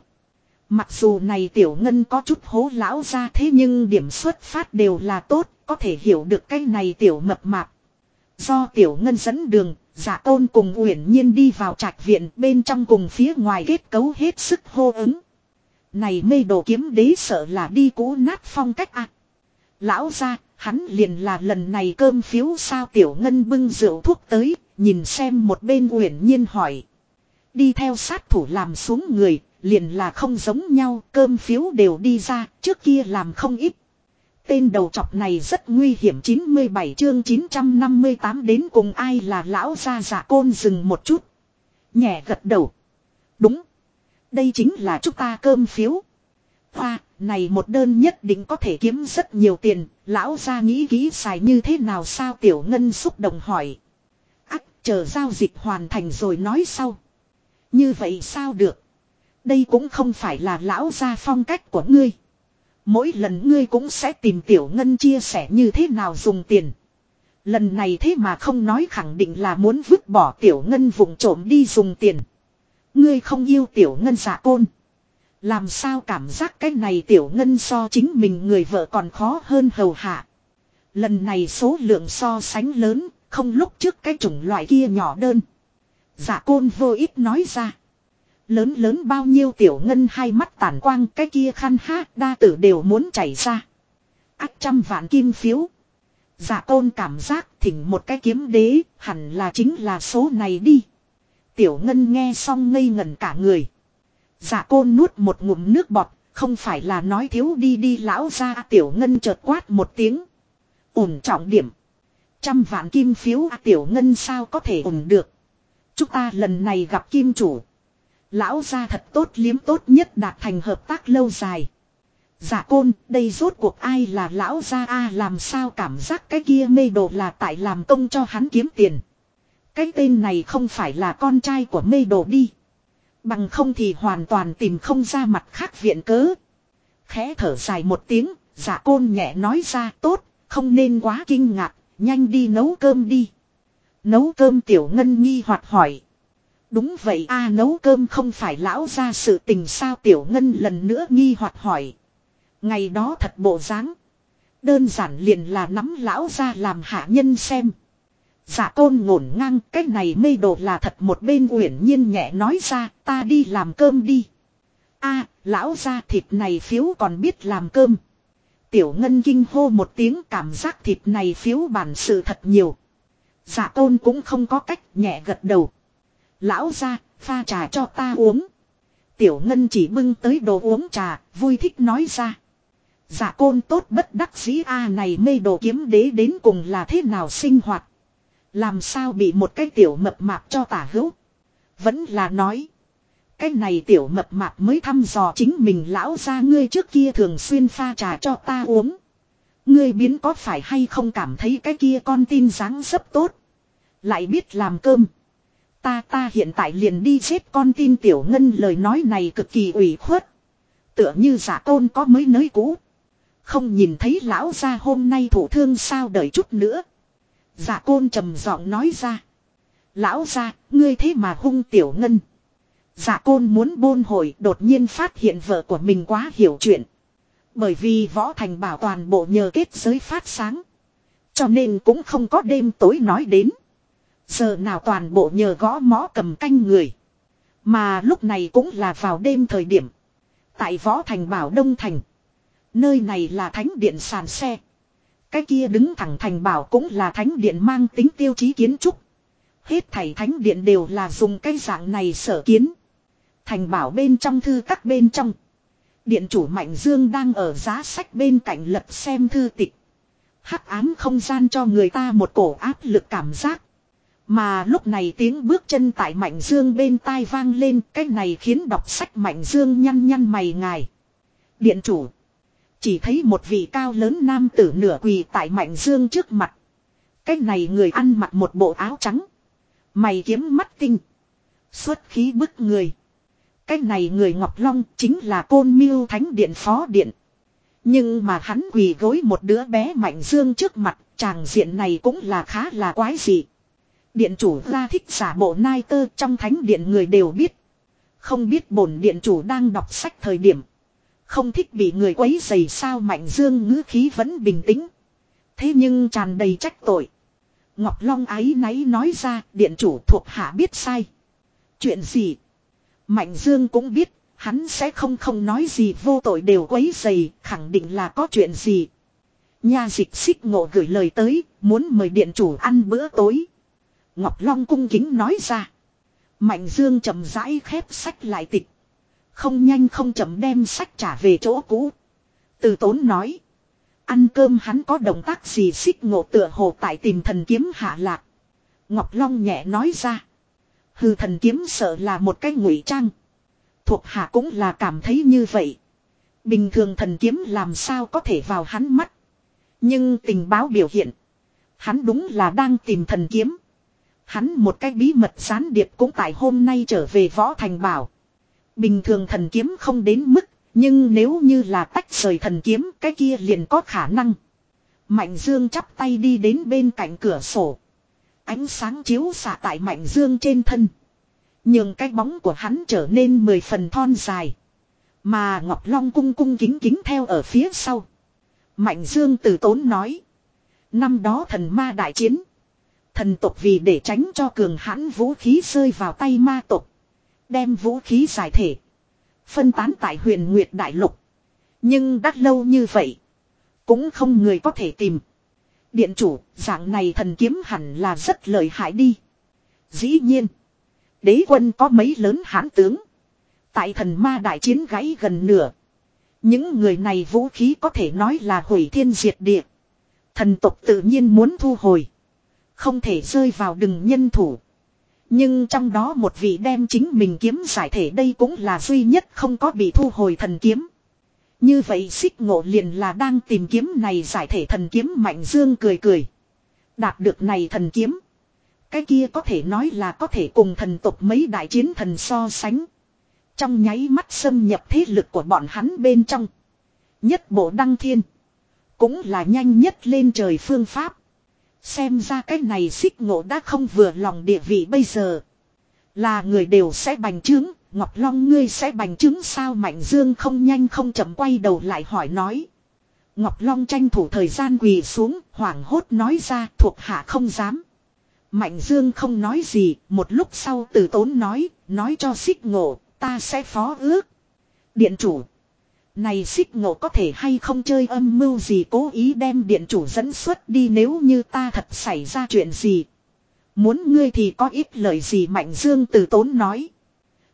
Mặc dù này tiểu ngân có chút hố lão ra thế nhưng điểm xuất phát đều là tốt, có thể hiểu được cái này tiểu mập mạp. Do tiểu ngân dẫn đường, Dạ giả tôn cùng uyển nhiên đi vào trạch viện bên trong cùng phía ngoài kết cấu hết sức hô ứng. Này mê đồ kiếm đế sợ là đi cũ nát phong cách ạ. Lão ra, hắn liền là lần này cơm phiếu sao tiểu ngân bưng rượu thuốc tới, nhìn xem một bên uyển nhiên hỏi. Đi theo sát thủ làm xuống người, liền là không giống nhau, cơm phiếu đều đi ra, trước kia làm không ít. Tên đầu chọc này rất nguy hiểm 97 chương 958 đến cùng ai là lão gia giả côn dừng một chút. Nhẹ gật đầu. Đúng. Đây chính là chúng ta cơm phiếu. Hoa, này một đơn nhất định có thể kiếm rất nhiều tiền, lão gia nghĩ kỹ xài như thế nào sao tiểu ngân xúc động hỏi. Ác, chờ giao dịch hoàn thành rồi nói sau. Như vậy sao được? Đây cũng không phải là lão gia phong cách của ngươi. Mỗi lần ngươi cũng sẽ tìm tiểu ngân chia sẻ như thế nào dùng tiền. Lần này thế mà không nói khẳng định là muốn vứt bỏ tiểu ngân vùng trộm đi dùng tiền. Ngươi không yêu tiểu ngân giả côn. Làm sao cảm giác cái này tiểu ngân so chính mình người vợ còn khó hơn hầu hạ. Lần này số lượng so sánh lớn, không lúc trước cái chủng loại kia nhỏ đơn. Giả côn vô ít nói ra. Lớn lớn bao nhiêu tiểu ngân hai mắt tản quang cái kia khăn hát đa tử đều muốn chảy ra. Ác trăm vạn kim phiếu. Giả tôn cảm giác thỉnh một cái kiếm đế hẳn là chính là số này đi. Tiểu ngân nghe xong ngây ngẩn cả người. Giả côn nuốt một ngụm nước bọt, không phải là nói thiếu đi đi lão ra tiểu ngân chợt quát một tiếng. Ổn trọng điểm. Trăm vạn kim phiếu tiểu ngân sao có thể ổn được. Chúng ta lần này gặp kim chủ. Lão ra thật tốt liếm tốt nhất đạt thành hợp tác lâu dài. Giả côn, đây rốt cuộc ai là lão gia a làm sao cảm giác cái kia mê đồ là tại làm công cho hắn kiếm tiền. Cái tên này không phải là con trai của mê đồ đi. Bằng không thì hoàn toàn tìm không ra mặt khác viện cớ. Khẽ thở dài một tiếng, giả côn nhẹ nói ra tốt, không nên quá kinh ngạc, nhanh đi nấu cơm đi. Nấu cơm tiểu ngân nghi hoặc hỏi. Đúng vậy a, nấu cơm không phải lão ra sự tình sao tiểu ngân lần nữa nghi hoặc hỏi. Ngày đó thật bộ dáng Đơn giản liền là nắm lão ra làm hạ nhân xem. Giả tôn ngổn ngang, cái này mê đồ là thật một bên uyển nhiên nhẹ nói ra, ta đi làm cơm đi. a, lão ra thịt này phiếu còn biết làm cơm. Tiểu ngân kinh hô một tiếng, cảm giác thịt này phiếu bản sự thật nhiều. Giả tôn cũng không có cách nhẹ gật đầu. Lão ra, pha trà cho ta uống. Tiểu ngân chỉ bưng tới đồ uống trà, vui thích nói ra. Dạ côn tốt bất đắc dĩ a à này mê đồ kiếm đế đến cùng là thế nào sinh hoạt. Làm sao bị một cái tiểu mập mạp cho tả hữu. Vẫn là nói. Cái này tiểu mập mạp mới thăm dò chính mình lão ra ngươi trước kia thường xuyên pha trà cho ta uống. Ngươi biến có phải hay không cảm thấy cái kia con tin dáng rất tốt. Lại biết làm cơm. Ta ta hiện tại liền đi giết con tin tiểu ngân lời nói này cực kỳ ủy khuất. Tựa như giả tôn có mới nới cũ. Không nhìn thấy lão ra hôm nay thủ thương sao đợi chút nữa. Giả côn trầm giọng nói ra. Lão ra, ngươi thế mà hung tiểu ngân. Giả côn muốn bôn hồi đột nhiên phát hiện vợ của mình quá hiểu chuyện. Bởi vì võ thành bảo toàn bộ nhờ kết giới phát sáng. Cho nên cũng không có đêm tối nói đến. Giờ nào toàn bộ nhờ gõ mõ cầm canh người. Mà lúc này cũng là vào đêm thời điểm. Tại võ thành bảo Đông Thành. Nơi này là thánh điện sàn xe. Cái kia đứng thẳng thành bảo cũng là thánh điện mang tính tiêu chí kiến trúc. Hết thảy thánh điện đều là dùng cái dạng này sở kiến. Thành bảo bên trong, thư các bên trong. Điện chủ Mạnh Dương đang ở giá sách bên cạnh lật xem thư tịch. hắc ám không gian cho người ta một cổ áp lực cảm giác. Mà lúc này tiếng bước chân tại Mạnh Dương bên tai vang lên, cái này khiến đọc sách Mạnh Dương nhăn nhăn mày ngài. Điện chủ. Chỉ thấy một vị cao lớn nam tử nửa quỳ tại Mạnh Dương trước mặt. Cái này người ăn mặc một bộ áo trắng. Mày kiếm mắt tinh. Xuất khí bức người. Cái này người Ngọc Long chính là côn miêu thánh điện phó điện. Nhưng mà hắn quỳ gối một đứa bé Mạnh Dương trước mặt, chàng diện này cũng là khá là quái dị. Điện chủ ra thích giả bộ nai tơ trong thánh điện người đều biết. Không biết bổn điện chủ đang đọc sách thời điểm. Không thích bị người quấy dày sao Mạnh Dương ngữ khí vẫn bình tĩnh. Thế nhưng tràn đầy trách tội. Ngọc Long ái náy nói ra điện chủ thuộc hạ biết sai. Chuyện gì? Mạnh Dương cũng biết, hắn sẽ không không nói gì vô tội đều quấy dày, khẳng định là có chuyện gì. Nha dịch xích ngộ gửi lời tới, muốn mời điện chủ ăn bữa tối. Ngọc Long cung kính nói ra. Mạnh Dương chậm rãi khép sách lại tịch. Không nhanh không chậm đem sách trả về chỗ cũ. Từ tốn nói. Ăn cơm hắn có động tác gì xích ngộ tựa hồ tại tìm thần kiếm hạ lạc. Ngọc Long nhẹ nói ra. Hư thần kiếm sợ là một cái ngụy trang. Thuộc hạ cũng là cảm thấy như vậy. Bình thường thần kiếm làm sao có thể vào hắn mắt. Nhưng tình báo biểu hiện. Hắn đúng là đang tìm thần kiếm. Hắn một cái bí mật gián điệp cũng tại hôm nay trở về võ thành bảo. Bình thường thần kiếm không đến mức, nhưng nếu như là tách rời thần kiếm cái kia liền có khả năng. Mạnh Dương chắp tay đi đến bên cạnh cửa sổ. Ánh sáng chiếu xạ tại Mạnh Dương trên thân. Nhưng cái bóng của hắn trở nên mười phần thon dài. Mà Ngọc Long cung cung kính kính theo ở phía sau. Mạnh Dương từ tốn nói. Năm đó thần ma đại chiến. Thần tộc vì để tránh cho cường hãn vũ khí rơi vào tay ma tộc. Đem vũ khí giải thể. Phân tán tại huyền Nguyệt Đại Lục. Nhưng đắt lâu như vậy. Cũng không người có thể tìm. Điện chủ, dạng này thần kiếm hẳn là rất lợi hại đi. Dĩ nhiên. Đế quân có mấy lớn hãn tướng. Tại thần ma đại chiến gãy gần nửa. Những người này vũ khí có thể nói là hủy thiên diệt địa. Thần tộc tự nhiên muốn thu hồi. Không thể rơi vào đừng nhân thủ. Nhưng trong đó một vị đem chính mình kiếm giải thể đây cũng là duy nhất không có bị thu hồi thần kiếm. Như vậy xích ngộ liền là đang tìm kiếm này giải thể thần kiếm mạnh dương cười cười. Đạt được này thần kiếm. Cái kia có thể nói là có thể cùng thần tộc mấy đại chiến thần so sánh. Trong nháy mắt xâm nhập thế lực của bọn hắn bên trong. Nhất bộ đăng thiên. Cũng là nhanh nhất lên trời phương pháp. Xem ra cái này xích ngộ đã không vừa lòng địa vị bây giờ. Là người đều sẽ bành trướng, Ngọc Long ngươi sẽ bành trướng sao Mạnh Dương không nhanh không chậm quay đầu lại hỏi nói. Ngọc Long tranh thủ thời gian quỳ xuống, hoảng hốt nói ra thuộc hạ không dám. Mạnh Dương không nói gì, một lúc sau từ tốn nói, nói cho xích ngộ, ta sẽ phó ước. Điện chủ, này xích ngộ có thể hay không chơi âm mưu gì cố ý đem điện chủ dẫn xuất đi nếu như ta thật xảy ra chuyện gì. Muốn ngươi thì có ít lời gì Mạnh Dương từ tốn nói.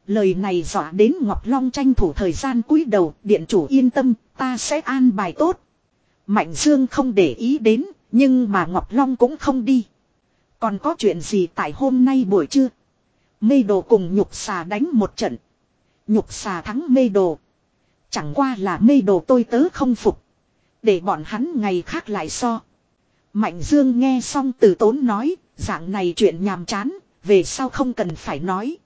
Lời này dọa đến Ngọc Long tranh thủ thời gian cúi đầu, điện chủ yên tâm, ta sẽ an bài tốt. Mạnh Dương không để ý đến, nhưng mà Ngọc Long cũng không đi. Còn có chuyện gì tại hôm nay buổi trưa? Mê đồ cùng nhục xà đánh một trận. Nhục xà thắng mê đồ. Chẳng qua là mê đồ tôi tớ không phục. Để bọn hắn ngày khác lại so. Mạnh Dương nghe xong từ tốn nói, dạng này chuyện nhàm chán, về sau không cần phải nói.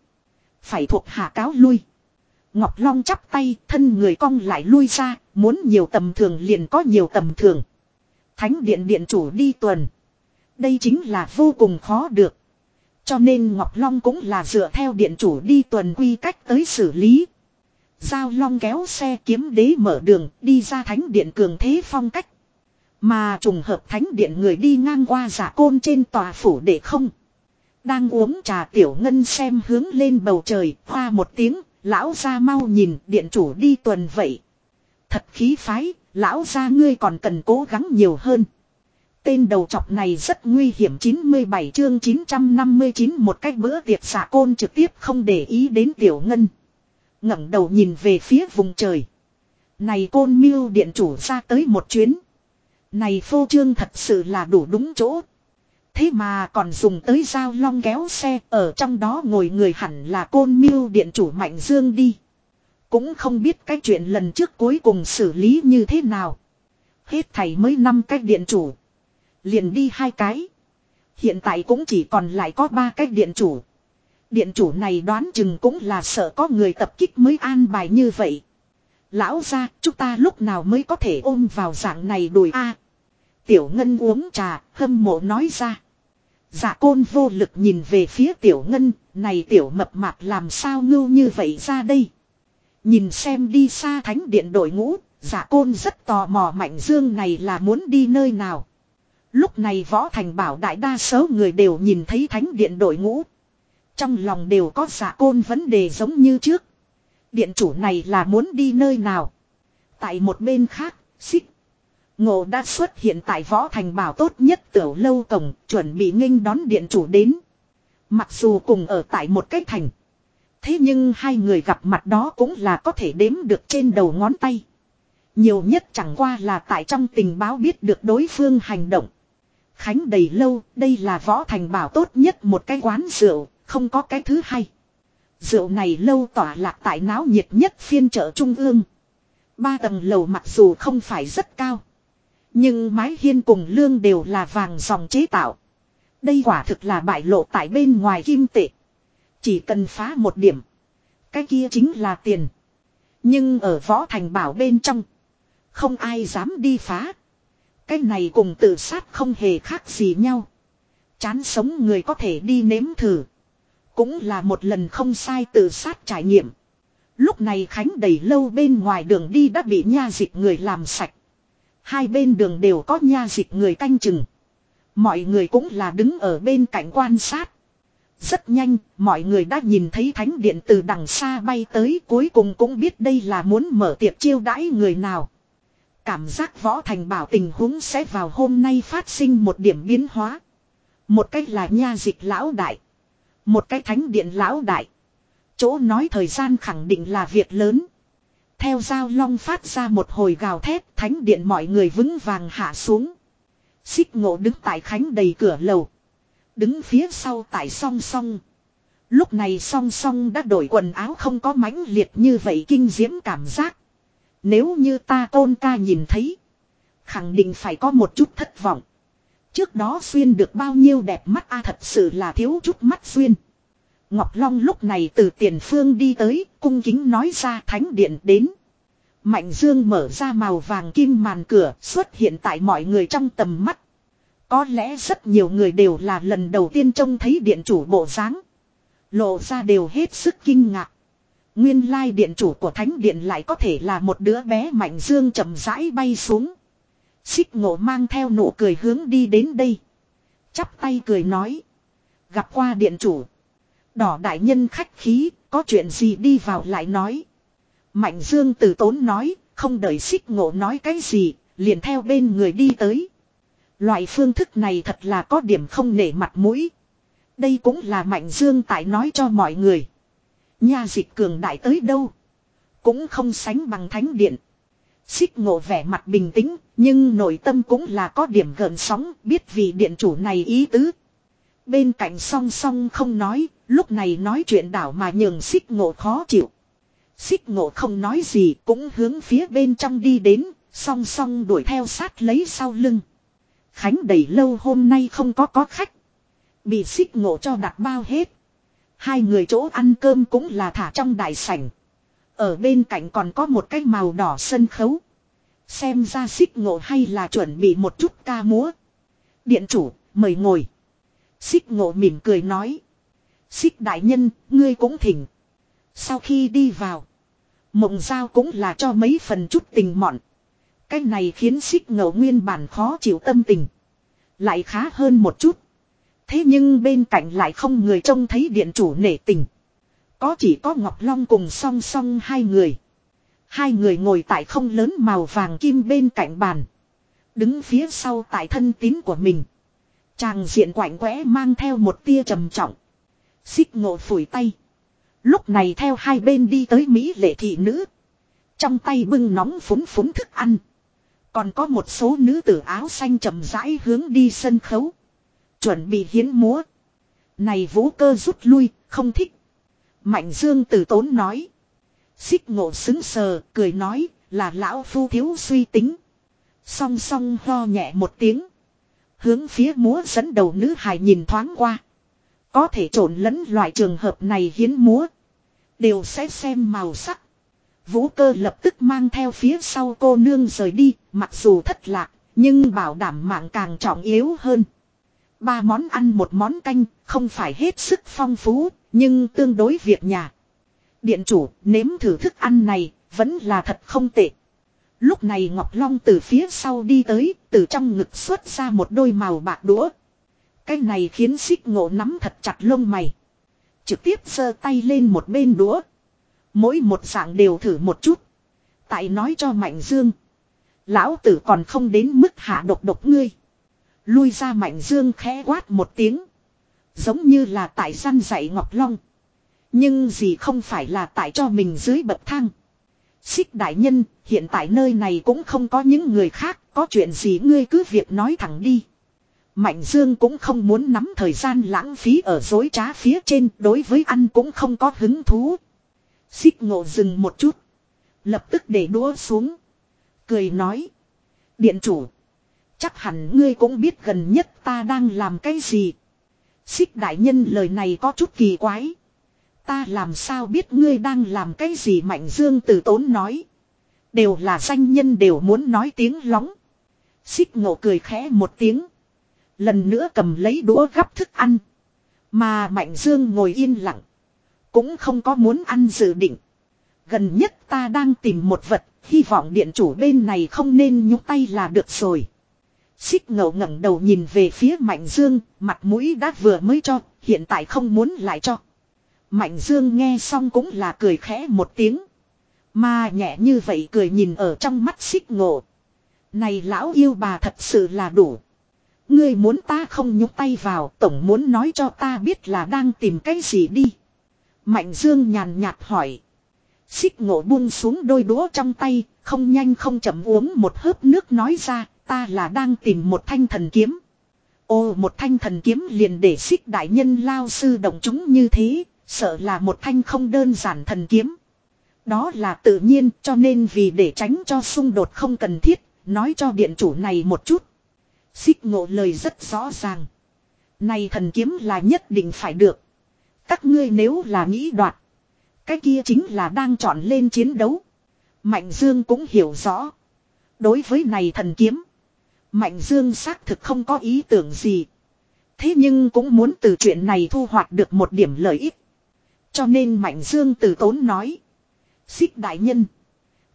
Phải thuộc hạ cáo lui. Ngọc Long chắp tay, thân người cong lại lui ra, muốn nhiều tầm thường liền có nhiều tầm thường. Thánh điện điện chủ đi tuần. Đây chính là vô cùng khó được. Cho nên Ngọc Long cũng là dựa theo điện chủ đi tuần quy cách tới xử lý. Giao long kéo xe kiếm đế mở đường đi ra thánh điện cường thế phong cách. Mà trùng hợp thánh điện người đi ngang qua giả côn trên tòa phủ để không. Đang uống trà tiểu ngân xem hướng lên bầu trời, hoa một tiếng, lão ra mau nhìn điện chủ đi tuần vậy. Thật khí phái, lão ra ngươi còn cần cố gắng nhiều hơn. Tên đầu chọc này rất nguy hiểm 97 chương 959 một cách bữa tiệc giả côn trực tiếp không để ý đến tiểu ngân ngẩng đầu nhìn về phía vùng trời. Này côn miêu điện chủ ra tới một chuyến. Này phô trương thật sự là đủ đúng chỗ. Thế mà còn dùng tới dao long kéo xe, ở trong đó ngồi người hẳn là côn miêu điện chủ Mạnh Dương đi. Cũng không biết cái chuyện lần trước cuối cùng xử lý như thế nào. Hết thầy mới năm cách điện chủ. Liền đi hai cái. Hiện tại cũng chỉ còn lại có ba cách điện chủ. Điện chủ này đoán chừng cũng là sợ có người tập kích mới an bài như vậy. Lão ra, chúng ta lúc nào mới có thể ôm vào dạng này đùi a Tiểu Ngân uống trà, hâm mộ nói ra. Dạ côn vô lực nhìn về phía Tiểu Ngân, này Tiểu mập mạp làm sao ngưu như vậy ra đây. Nhìn xem đi xa thánh điện đội ngũ, dạ côn rất tò mò Mạnh Dương này là muốn đi nơi nào. Lúc này võ thành bảo đại đa số người đều nhìn thấy thánh điện đội ngũ. Trong lòng đều có giả côn vấn đề giống như trước. Điện chủ này là muốn đi nơi nào. Tại một bên khác, xích. Ngộ đã xuất hiện tại võ thành bảo tốt nhất tiểu lâu cổng, chuẩn bị nghênh đón điện chủ đến. Mặc dù cùng ở tại một cái thành. Thế nhưng hai người gặp mặt đó cũng là có thể đếm được trên đầu ngón tay. Nhiều nhất chẳng qua là tại trong tình báo biết được đối phương hành động. Khánh đầy lâu, đây là võ thành bảo tốt nhất một cái quán rượu, không có cái thứ hay. Rượu này lâu tỏa lạc tại náo nhiệt nhất phiên chợ trung ương. Ba tầng lầu mặc dù không phải rất cao. Nhưng mái hiên cùng lương đều là vàng dòng chế tạo. Đây quả thực là bại lộ tại bên ngoài kim tệ. Chỉ cần phá một điểm. Cái kia chính là tiền. Nhưng ở võ thành bảo bên trong. Không ai dám đi phá. Cái này cùng tự sát không hề khác gì nhau. Chán sống người có thể đi nếm thử. Cũng là một lần không sai tự sát trải nghiệm. Lúc này Khánh đầy lâu bên ngoài đường đi đã bị nha dịch người làm sạch. Hai bên đường đều có nha dịch người canh chừng. Mọi người cũng là đứng ở bên cạnh quan sát. Rất nhanh, mọi người đã nhìn thấy thánh điện từ đằng xa bay tới cuối cùng cũng biết đây là muốn mở tiệc chiêu đãi người nào. Cảm giác võ thành bảo tình huống sẽ vào hôm nay phát sinh một điểm biến hóa. Một cách là nha dịch lão đại. Một cái thánh điện lão đại. Chỗ nói thời gian khẳng định là việc lớn. Theo giao long phát ra một hồi gào thét, thánh điện mọi người vững vàng hạ xuống. Xích ngộ đứng tại khánh đầy cửa lầu. Đứng phía sau tại song song. Lúc này song song đã đổi quần áo không có mãnh liệt như vậy kinh diễm cảm giác. Nếu như ta tôn ca nhìn thấy. Khẳng định phải có một chút thất vọng. Trước đó xuyên được bao nhiêu đẹp mắt a à, thật sự là thiếu chút mắt xuyên. Ngọc Long lúc này từ tiền phương đi tới, cung kính nói ra thánh điện đến. Mạnh Dương mở ra màu vàng kim màn cửa xuất hiện tại mọi người trong tầm mắt. Có lẽ rất nhiều người đều là lần đầu tiên trông thấy điện chủ bộ dáng Lộ ra đều hết sức kinh ngạc. Nguyên lai điện chủ của thánh điện lại có thể là một đứa bé Mạnh Dương chậm rãi bay xuống. Xích ngộ mang theo nụ cười hướng đi đến đây. Chắp tay cười nói. Gặp qua điện chủ. Đỏ đại nhân khách khí, có chuyện gì đi vào lại nói. Mạnh Dương từ tốn nói, không đợi xích ngộ nói cái gì, liền theo bên người đi tới. Loại phương thức này thật là có điểm không nể mặt mũi. Đây cũng là Mạnh Dương tại nói cho mọi người. Nha dịch cường đại tới đâu. Cũng không sánh bằng thánh điện. Xích ngộ vẻ mặt bình tĩnh, nhưng nội tâm cũng là có điểm gần sóng, biết vì điện chủ này ý tứ. Bên cạnh song song không nói, lúc này nói chuyện đảo mà nhường xích ngộ khó chịu. Xích ngộ không nói gì cũng hướng phía bên trong đi đến, song song đuổi theo sát lấy sau lưng. Khánh đầy lâu hôm nay không có có khách. Bị xích ngộ cho đặt bao hết. Hai người chỗ ăn cơm cũng là thả trong đại sảnh. Ở bên cạnh còn có một cái màu đỏ sân khấu. Xem ra xích ngộ hay là chuẩn bị một chút ca múa. Điện chủ, mời ngồi. Xích ngộ mỉm cười nói. Xích đại nhân, ngươi cũng thỉnh. Sau khi đi vào. Mộng giao cũng là cho mấy phần chút tình mọn. Cái này khiến xích ngộ nguyên bản khó chịu tâm tình. Lại khá hơn một chút. Thế nhưng bên cạnh lại không người trông thấy điện chủ nể tình. Có chỉ có Ngọc Long cùng song song hai người. Hai người ngồi tại không lớn màu vàng kim bên cạnh bàn. Đứng phía sau tại thân tín của mình. Chàng diện quạnh quẽ mang theo một tia trầm trọng. Xích ngộ phủi tay. Lúc này theo hai bên đi tới Mỹ lệ thị nữ. Trong tay bưng nóng phúng phúng thức ăn. Còn có một số nữ tử áo xanh chậm rãi hướng đi sân khấu. Chuẩn bị hiến múa. Này vũ cơ rút lui, không thích. Mạnh Dương từ tốn nói. Xích ngộ xứng sờ, cười nói, là lão phu thiếu suy tính. Song song ho nhẹ một tiếng. Hướng phía múa dẫn đầu nữ hài nhìn thoáng qua. Có thể trộn lẫn loại trường hợp này hiến múa. Đều sẽ xem màu sắc. Vũ cơ lập tức mang theo phía sau cô nương rời đi, mặc dù thất lạc, nhưng bảo đảm mạng càng trọng yếu hơn. Ba món ăn một món canh, không phải hết sức phong phú, nhưng tương đối việc nhà. Điện chủ, nếm thử thức ăn này, vẫn là thật không tệ. Lúc này Ngọc Long từ phía sau đi tới, từ trong ngực xuất ra một đôi màu bạc đũa. Cái này khiến xích ngộ nắm thật chặt lông mày. Trực tiếp giơ tay lên một bên đũa. Mỗi một dạng đều thử một chút. Tại nói cho Mạnh Dương. Lão tử còn không đến mức hạ độc độc ngươi. Lui ra Mạnh Dương khẽ quát một tiếng. Giống như là tại săn dạy Ngọc Long. Nhưng gì không phải là tại cho mình dưới bậc thang. Xích đại nhân, hiện tại nơi này cũng không có những người khác, có chuyện gì ngươi cứ việc nói thẳng đi. Mạnh Dương cũng không muốn nắm thời gian lãng phí ở dối trá phía trên, đối với ăn cũng không có hứng thú. Xích ngộ dừng một chút. Lập tức để đũa xuống. Cười nói. Điện chủ. Chắc hẳn ngươi cũng biết gần nhất ta đang làm cái gì. Xích đại nhân lời này có chút kỳ quái. Ta làm sao biết ngươi đang làm cái gì Mạnh Dương từ tốn nói. Đều là danh nhân đều muốn nói tiếng lóng. Xích ngộ cười khẽ một tiếng. Lần nữa cầm lấy đũa gắp thức ăn. Mà Mạnh Dương ngồi yên lặng. Cũng không có muốn ăn dự định. Gần nhất ta đang tìm một vật, hy vọng điện chủ bên này không nên nhúc tay là được rồi. Xích ngầu ngẩng đầu nhìn về phía Mạnh Dương, mặt mũi đã vừa mới cho, hiện tại không muốn lại cho. Mạnh Dương nghe xong cũng là cười khẽ một tiếng. Mà nhẹ như vậy cười nhìn ở trong mắt xích ngộ. Này lão yêu bà thật sự là đủ. Ngươi muốn ta không nhúc tay vào, tổng muốn nói cho ta biết là đang tìm cái gì đi. Mạnh Dương nhàn nhạt hỏi. Xích ngộ buông xuống đôi đũa trong tay, không nhanh không chậm uống một hớp nước nói ra, ta là đang tìm một thanh thần kiếm. Ô một thanh thần kiếm liền để xích đại nhân lao sư động chúng như thế, sợ là một thanh không đơn giản thần kiếm. Đó là tự nhiên cho nên vì để tránh cho xung đột không cần thiết, nói cho điện chủ này một chút. Xích ngộ lời rất rõ ràng. Này thần kiếm là nhất định phải được. Các ngươi nếu là nghĩ đoạt. Cái kia chính là đang chọn lên chiến đấu. Mạnh Dương cũng hiểu rõ. Đối với này thần kiếm. Mạnh Dương xác thực không có ý tưởng gì. Thế nhưng cũng muốn từ chuyện này thu hoạch được một điểm lợi ích. Cho nên Mạnh Dương từ tốn nói. Xích đại nhân.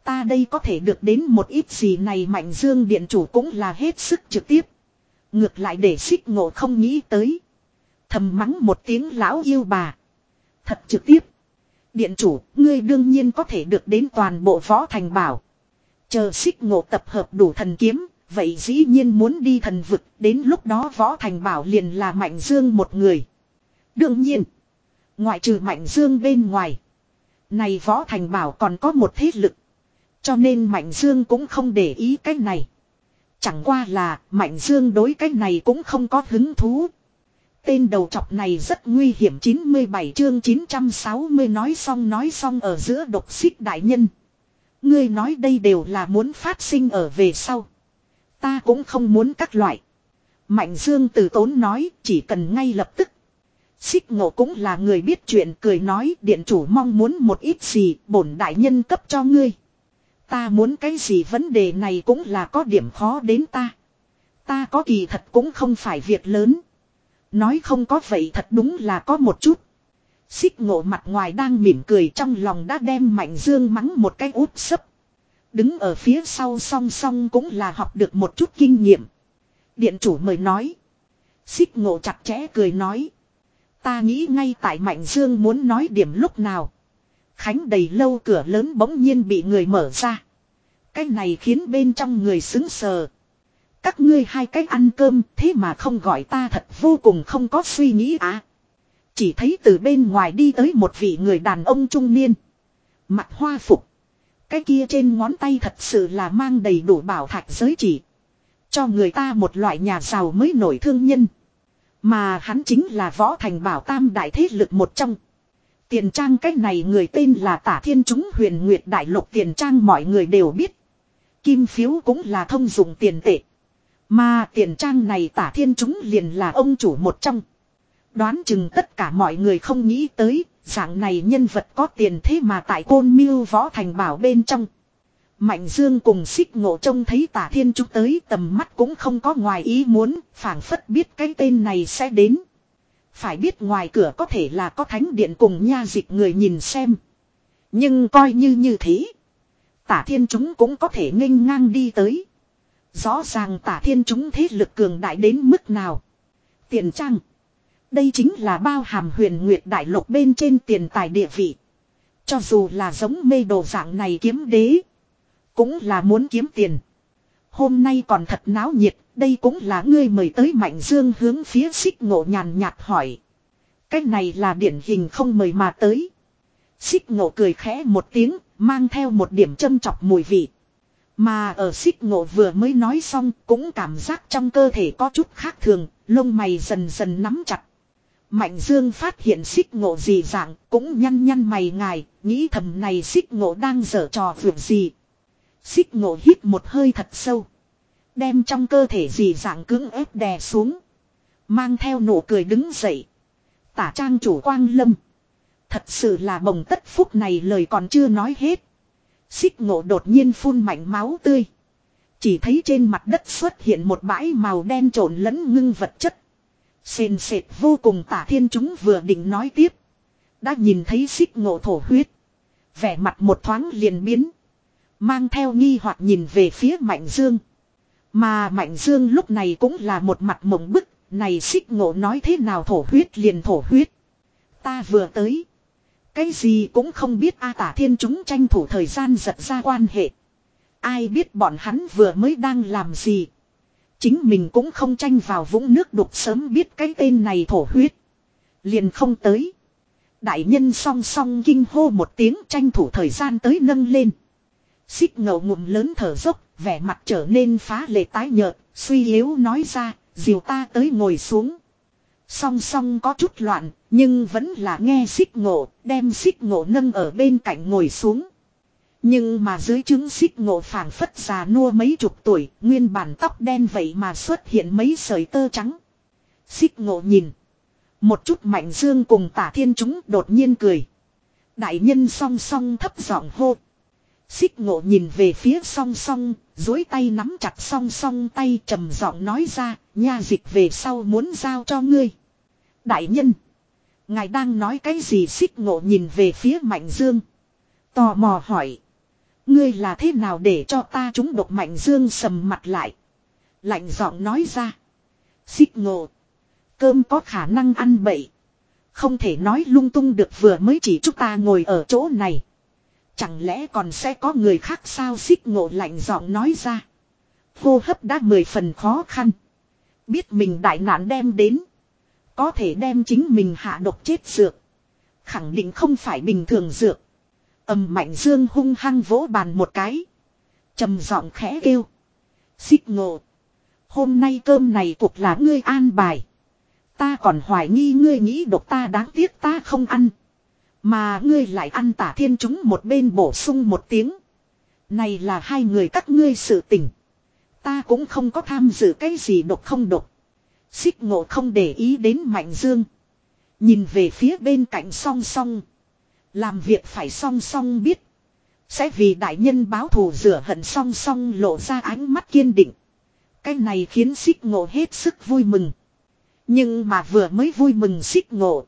Ta đây có thể được đến một ít gì này Mạnh Dương điện chủ cũng là hết sức trực tiếp. Ngược lại để xích ngộ không nghĩ tới. Thầm mắng một tiếng lão yêu bà. Thật trực tiếp. Điện chủ, ngươi đương nhiên có thể được đến toàn bộ võ thành bảo. Chờ xích ngộ tập hợp đủ thần kiếm, vậy dĩ nhiên muốn đi thần vực, đến lúc đó võ thành bảo liền là Mạnh Dương một người. Đương nhiên, ngoại trừ Mạnh Dương bên ngoài. Này võ thành bảo còn có một thế lực. Cho nên Mạnh Dương cũng không để ý cái này. Chẳng qua là Mạnh Dương đối cái này cũng không có hứng thú. Tên đầu chọc này rất nguy hiểm 97 chương 960 nói xong nói xong ở giữa độc xích đại nhân. Ngươi nói đây đều là muốn phát sinh ở về sau. Ta cũng không muốn các loại. Mạnh Dương từ tốn nói, chỉ cần ngay lập tức. Xích ngộ cũng là người biết chuyện, cười nói, điện chủ mong muốn một ít gì, bổn đại nhân cấp cho ngươi. Ta muốn cái gì, vấn đề này cũng là có điểm khó đến ta. Ta có kỳ thật cũng không phải việc lớn. Nói không có vậy thật đúng là có một chút. Xích ngộ mặt ngoài đang mỉm cười, trong lòng đã đem mạnh dương mắng một cái út sấp. Đứng ở phía sau song song cũng là học được một chút kinh nghiệm. Điện chủ mời nói. Xích ngộ chặt chẽ cười nói. Ta nghĩ ngay tại Mạnh Dương muốn nói điểm lúc nào. Khánh đầy lâu cửa lớn bỗng nhiên bị người mở ra. Cái này khiến bên trong người xứng sờ. Các ngươi hai cách ăn cơm, thế mà không gọi ta thật vô cùng không có suy nghĩ à. Chỉ thấy từ bên ngoài đi tới một vị người đàn ông trung niên. Mặt hoa phục. Cái kia trên ngón tay thật sự là mang đầy đủ bảo thạch giới chỉ. Cho người ta một loại nhà giàu mới nổi thương nhân. Mà hắn chính là võ thành bảo tam đại thế lực một trong. Tiền trang cách này người tên là tả thiên chúng huyền nguyệt đại lục tiền trang mọi người đều biết. Kim phiếu cũng là thông dụng tiền tệ. Mà tiền trang này tả thiên chúng liền là ông chủ một trong. Đoán chừng tất cả mọi người không nghĩ tới, dạng này nhân vật có tiền thế mà tại côn mưu võ thành bảo bên trong. Mạnh Dương cùng xích ngộ trông thấy tả thiên trúc tới tầm mắt cũng không có ngoài ý muốn, phảng phất biết cái tên này sẽ đến. Phải biết ngoài cửa có thể là có thánh điện cùng nha dịch người nhìn xem. Nhưng coi như như thế. Tả thiên chúng cũng có thể nghênh ngang đi tới. Rõ ràng tả thiên chúng thế lực cường đại đến mức nào. Tiền trang. Đây chính là bao hàm huyền nguyệt đại lục bên trên tiền tài địa vị. Cho dù là giống mê đồ dạng này kiếm đế. Cũng là muốn kiếm tiền. Hôm nay còn thật náo nhiệt, đây cũng là ngươi mời tới Mạnh Dương hướng phía xích ngộ nhàn nhạt hỏi. Cái này là điển hình không mời mà tới. Xích ngộ cười khẽ một tiếng, mang theo một điểm châm chọc mùi vị. Mà ở xích ngộ vừa mới nói xong cũng cảm giác trong cơ thể có chút khác thường, lông mày dần dần nắm chặt. Mạnh Dương phát hiện xích ngộ gì dạng, cũng nhăn nhăn mày ngài, nghĩ thầm này xích ngộ đang dở trò vượt gì. Xích ngộ hít một hơi thật sâu. Đem trong cơ thể gì dạng cứng ép đè xuống. Mang theo nụ cười đứng dậy. Tả trang chủ quang lâm. Thật sự là bồng tất phúc này lời còn chưa nói hết. Xích ngộ đột nhiên phun mạnh máu tươi. Chỉ thấy trên mặt đất xuất hiện một bãi màu đen trộn lẫn ngưng vật chất. Sền sệt vô cùng tả thiên chúng vừa định nói tiếp. Đã nhìn thấy xích ngộ thổ huyết. Vẻ mặt một thoáng liền biến. Mang theo nghi hoặc nhìn về phía Mạnh Dương. Mà Mạnh Dương lúc này cũng là một mặt mộng bức. Này xích ngộ nói thế nào thổ huyết liền thổ huyết. Ta vừa tới. Cái gì cũng không biết A tả thiên chúng tranh thủ thời gian giật ra quan hệ. Ai biết bọn hắn vừa mới đang làm gì. Chính mình cũng không tranh vào vũng nước đục sớm biết cái tên này thổ huyết. Liền không tới. Đại nhân song song kinh hô một tiếng tranh thủ thời gian tới nâng lên. Xích ngầu ngụm lớn thở dốc, vẻ mặt trở nên phá lệ tái nhợt, suy yếu nói ra, dìu ta tới ngồi xuống. Song song có chút loạn, nhưng vẫn là nghe xích ngộ, đem xích ngộ nâng ở bên cạnh ngồi xuống. Nhưng mà dưới trứng xích ngộ phảng phất già nua mấy chục tuổi, nguyên bản tóc đen vậy mà xuất hiện mấy sợi tơ trắng. Xích ngộ nhìn. Một chút mạnh dương cùng tả thiên chúng đột nhiên cười. Đại nhân song song thấp giọng hô. Xích ngộ nhìn về phía song song, dối tay nắm chặt song song tay trầm giọng nói ra, nha dịch về sau muốn giao cho ngươi. Đại nhân, ngài đang nói cái gì xích ngộ nhìn về phía mạnh dương. Tò mò hỏi. Ngươi là thế nào để cho ta chúng độc mạnh dương sầm mặt lại. Lạnh giọng nói ra. Xích ngộ. Cơm có khả năng ăn bậy. Không thể nói lung tung được vừa mới chỉ chúng ta ngồi ở chỗ này. Chẳng lẽ còn sẽ có người khác sao xích ngộ lạnh giọng nói ra. Hô hấp đã mười phần khó khăn. Biết mình đại nạn đem đến. Có thể đem chính mình hạ độc chết dược. Khẳng định không phải bình thường dược ầm mạnh dương hung hăng vỗ bàn một cái. trầm giọng khẽ kêu. Xích ngộ. Hôm nay cơm này cục là ngươi an bài. Ta còn hoài nghi ngươi nghĩ độc ta đáng tiếc ta không ăn. Mà ngươi lại ăn tả thiên chúng một bên bổ sung một tiếng. Này là hai người các ngươi sự tình. Ta cũng không có tham dự cái gì độc không độc. Xích ngộ không để ý đến mạnh dương. Nhìn về phía bên cạnh song song. Làm việc phải song song biết. Sẽ vì đại nhân báo thù rửa hận song song lộ ra ánh mắt kiên định. Cái này khiến xích ngộ hết sức vui mừng. Nhưng mà vừa mới vui mừng xích ngộ.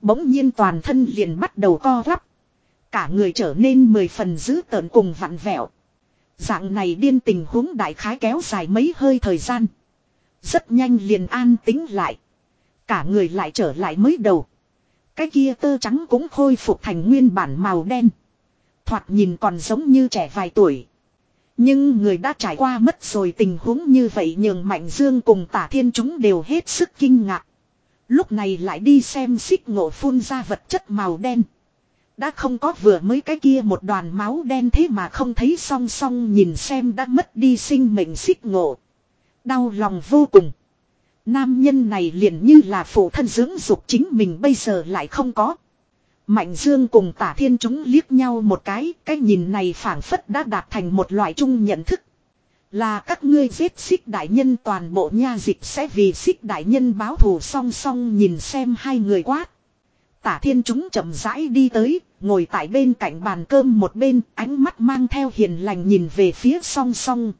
Bỗng nhiên toàn thân liền bắt đầu co rắp. Cả người trở nên mười phần dữ tợn cùng vặn vẹo. Dạng này điên tình huống đại khái kéo dài mấy hơi thời gian. Rất nhanh liền an tính lại. Cả người lại trở lại mới đầu. Cái kia tơ trắng cũng khôi phục thành nguyên bản màu đen. Thoạt nhìn còn giống như trẻ vài tuổi. Nhưng người đã trải qua mất rồi tình huống như vậy nhường Mạnh Dương cùng tả thiên chúng đều hết sức kinh ngạc. Lúc này lại đi xem xích ngộ phun ra vật chất màu đen. Đã không có vừa mới cái kia một đoàn máu đen thế mà không thấy song song nhìn xem đã mất đi sinh mệnh xích ngộ. Đau lòng vô cùng. Nam nhân này liền như là phụ thân dưỡng dục chính mình bây giờ lại không có. Mạnh Dương cùng tả thiên chúng liếc nhau một cái, cái nhìn này phảng phất đã đạt thành một loại chung nhận thức. Là các ngươi giết xích đại nhân toàn bộ nha dịch sẽ vì xích đại nhân báo thù song song nhìn xem hai người quát. Tả thiên chúng chậm rãi đi tới, ngồi tại bên cạnh bàn cơm một bên, ánh mắt mang theo hiền lành nhìn về phía song song.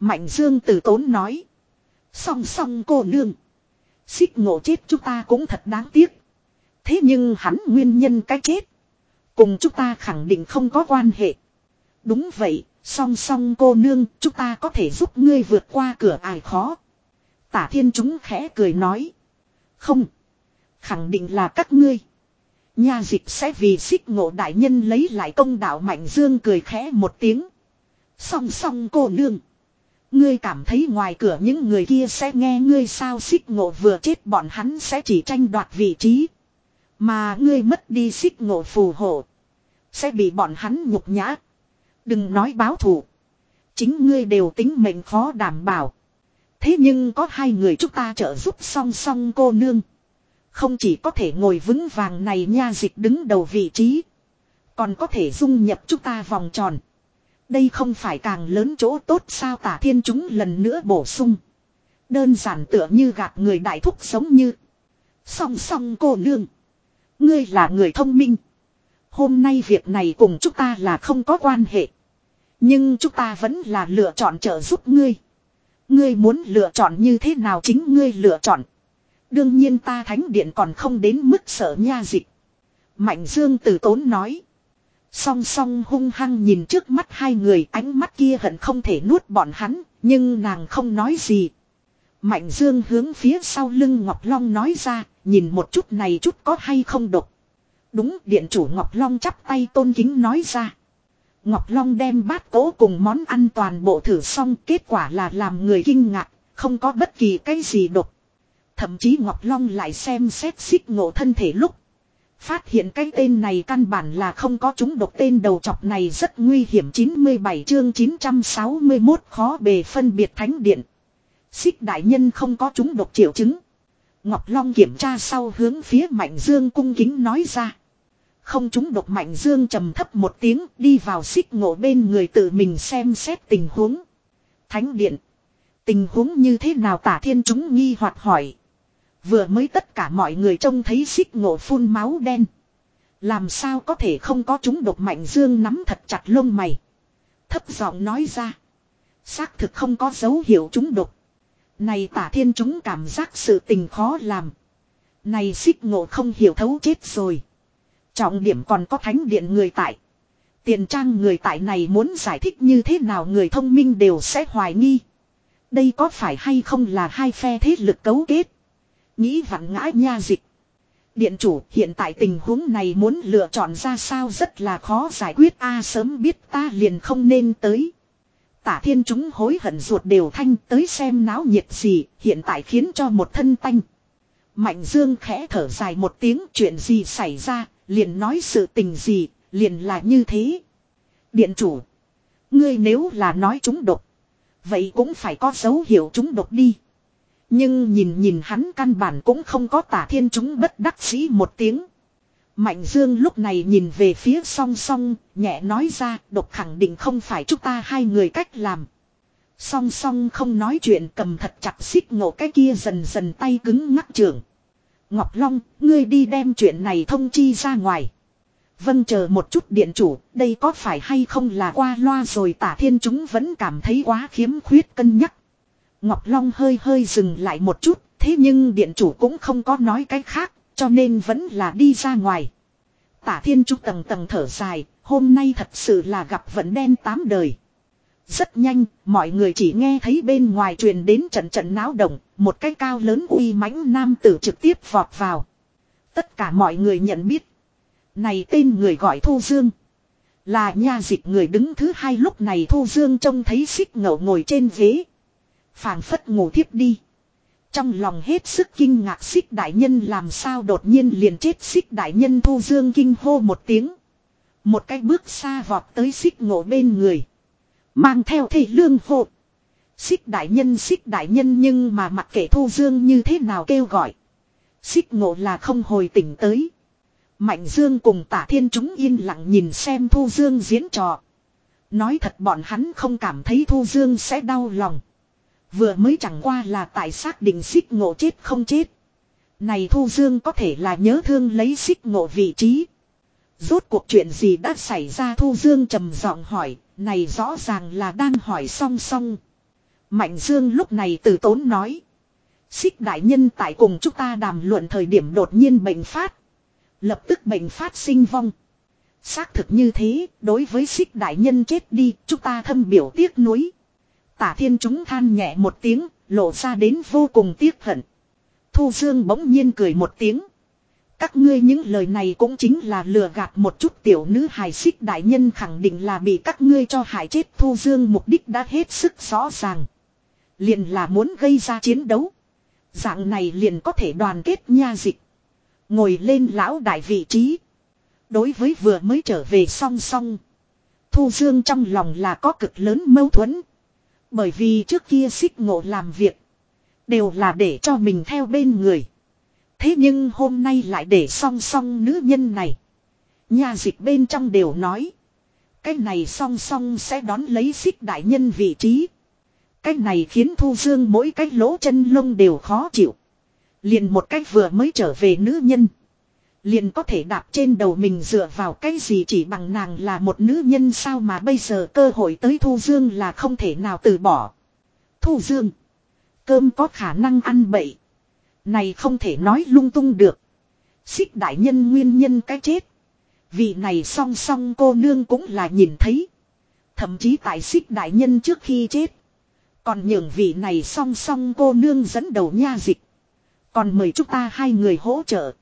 Mạnh Dương từ tốn nói. Song song cô nương. Xích ngộ chết chúng ta cũng thật đáng tiếc. Thế nhưng hắn nguyên nhân cái chết. Cùng chúng ta khẳng định không có quan hệ. Đúng vậy, song song cô nương, chúng ta có thể giúp ngươi vượt qua cửa ải khó. Tả thiên chúng khẽ cười nói. Không. Khẳng định là các ngươi. Nha dịch sẽ vì xích ngộ đại nhân lấy lại công đạo mạnh dương cười khẽ một tiếng. Song song cô nương. Ngươi cảm thấy ngoài cửa những người kia sẽ nghe ngươi sao xích ngộ vừa chết bọn hắn sẽ chỉ tranh đoạt vị trí. Mà ngươi mất đi xích ngộ phù hộ. Sẽ bị bọn hắn nhục nhã. Đừng nói báo thù. Chính ngươi đều tính mệnh khó đảm bảo. Thế nhưng có hai người chúng ta trợ giúp song song cô nương. Không chỉ có thể ngồi vững vàng này nha dịch đứng đầu vị trí. Còn có thể dung nhập chúng ta vòng tròn. Đây không phải càng lớn chỗ tốt sao tả thiên chúng lần nữa bổ sung. Đơn giản tựa như gạt người đại thúc sống như. Song song cô nương. Ngươi là người thông minh. Hôm nay việc này cùng chúng ta là không có quan hệ. Nhưng chúng ta vẫn là lựa chọn trợ giúp ngươi. Ngươi muốn lựa chọn như thế nào chính ngươi lựa chọn. Đương nhiên ta thánh điện còn không đến mức sợ nha dịch. Mạnh Dương tử tốn nói. Song song hung hăng nhìn trước mắt hai người ánh mắt kia hận không thể nuốt bọn hắn, nhưng nàng không nói gì. Mạnh Dương hướng phía sau lưng Ngọc Long nói ra, nhìn một chút này chút có hay không độc. Đúng điện chủ Ngọc Long chắp tay tôn kính nói ra. Ngọc Long đem bát cỗ cùng món ăn toàn bộ thử xong kết quả là làm người kinh ngạc, không có bất kỳ cái gì độc. Thậm chí Ngọc Long lại xem xét xích ngộ thân thể lúc. Phát hiện cái tên này căn bản là không có chúng độc tên đầu chọc này rất nguy hiểm 97 chương 961 khó bề phân biệt thánh điện. Xích đại nhân không có chúng độc triệu chứng. Ngọc Long kiểm tra sau hướng phía Mạnh Dương cung kính nói ra. Không chúng độc Mạnh Dương trầm thấp một tiếng, đi vào xích ngộ bên người tự mình xem xét tình huống. Thánh điện. Tình huống như thế nào tả thiên chúng nghi hoặc hỏi. Vừa mới tất cả mọi người trông thấy xích ngộ phun máu đen. Làm sao có thể không có chúng độc Mạnh Dương nắm thật chặt lông mày. Thấp giọng nói ra. Xác thực không có dấu hiệu chúng độc. Này tả thiên chúng cảm giác sự tình khó làm. Này xích ngộ không hiểu thấu chết rồi. Trọng điểm còn có thánh điện người tại. Tiền trang người tại này muốn giải thích như thế nào người thông minh đều sẽ hoài nghi. Đây có phải hay không là hai phe thế lực cấu kết. Nghĩ vặn ngã nha dịch. Điện chủ hiện tại tình huống này muốn lựa chọn ra sao rất là khó giải quyết a sớm biết ta liền không nên tới. Tả thiên chúng hối hận ruột đều thanh tới xem náo nhiệt gì, hiện tại khiến cho một thân tanh. Mạnh dương khẽ thở dài một tiếng chuyện gì xảy ra, liền nói sự tình gì, liền là như thế. Điện chủ, ngươi nếu là nói chúng độc, vậy cũng phải có dấu hiệu chúng độc đi. Nhưng nhìn nhìn hắn căn bản cũng không có tả thiên chúng bất đắc sĩ một tiếng. Mạnh Dương lúc này nhìn về phía song song, nhẹ nói ra độc khẳng định không phải chúng ta hai người cách làm. Song song không nói chuyện cầm thật chặt xích ngộ cái kia dần dần tay cứng ngắc trưởng. Ngọc Long, ngươi đi đem chuyện này thông chi ra ngoài. Vâng chờ một chút điện chủ, đây có phải hay không là qua loa rồi tả thiên chúng vẫn cảm thấy quá khiếm khuyết cân nhắc. Ngọc Long hơi hơi dừng lại một chút, thế nhưng điện chủ cũng không có nói cái khác, cho nên vẫn là đi ra ngoài. Tả thiên trúc tầng tầng thở dài, hôm nay thật sự là gặp vận đen tám đời. Rất nhanh, mọi người chỉ nghe thấy bên ngoài truyền đến trận trận náo động, một cái cao lớn uy mãnh nam tử trực tiếp vọt vào. Tất cả mọi người nhận biết. Này tên người gọi Thu Dương. Là nha dịch người đứng thứ hai lúc này Thu Dương trông thấy xích ngậu ngồi trên ghế phảng phất ngủ thiếp đi. Trong lòng hết sức kinh ngạc xích đại nhân làm sao đột nhiên liền chết xích đại nhân thu dương kinh hô một tiếng. Một cái bước xa vọt tới xích ngộ bên người. Mang theo thầy lương hộ. Xích đại nhân, xích đại nhân nhưng mà mặc kệ Thu Dương như thế nào kêu gọi. Xích ngộ là không hồi tỉnh tới. Mạnh Dương cùng tả thiên chúng yên lặng nhìn xem Thu Dương diễn trò. Nói thật bọn hắn không cảm thấy Thu Dương sẽ đau lòng. Vừa mới chẳng qua là tại xác định xích ngộ chết không chết. Này Thu Dương có thể là nhớ thương lấy xích ngộ vị trí. Rốt cuộc chuyện gì đã xảy ra Thu Dương trầm giọng hỏi, này rõ ràng là đang hỏi song song. Mạnh Dương lúc này từ tốn nói. Xích đại nhân tại cùng chúng ta đàm luận thời điểm đột nhiên bệnh phát. Lập tức bệnh phát sinh vong. Xác thực như thế, đối với xích đại nhân chết đi, chúng ta thâm biểu tiếc nuối. Tả thiên chúng than nhẹ một tiếng, lộ ra đến vô cùng tiếc hận. Thu Dương bỗng nhiên cười một tiếng. Các ngươi những lời này cũng chính là lừa gạt một chút tiểu nữ hài xích đại nhân khẳng định là bị các ngươi cho hại chết Thu Dương mục đích đã hết sức rõ ràng. Liền là muốn gây ra chiến đấu. Dạng này liền có thể đoàn kết nha dịch. Ngồi lên lão đại vị trí. Đối với vừa mới trở về song song. Thu Dương trong lòng là có cực lớn mâu thuẫn. Bởi vì trước kia xích ngộ làm việc. Đều là để cho mình theo bên người. Thế nhưng hôm nay lại để song song nữ nhân này. Nhà dịch bên trong đều nói. Cái này song song sẽ đón lấy xích đại nhân vị trí. Cái này khiến Thu Dương mỗi cái lỗ chân lông đều khó chịu. Liền một cách vừa mới trở về nữ nhân. Liền có thể đạp trên đầu mình dựa vào cái gì chỉ bằng nàng là một nữ nhân sao mà bây giờ cơ hội tới Thu Dương là không thể nào từ bỏ. Thu Dương. Cơm có khả năng ăn bậy. Này không thể nói lung tung được. Xích đại nhân nguyên nhân cái chết. Vị này song song cô nương cũng là nhìn thấy. Thậm chí tại xích đại nhân trước khi chết. Còn nhường vị này song song cô nương dẫn đầu nha dịch. Còn mời chúng ta hai người hỗ trợ.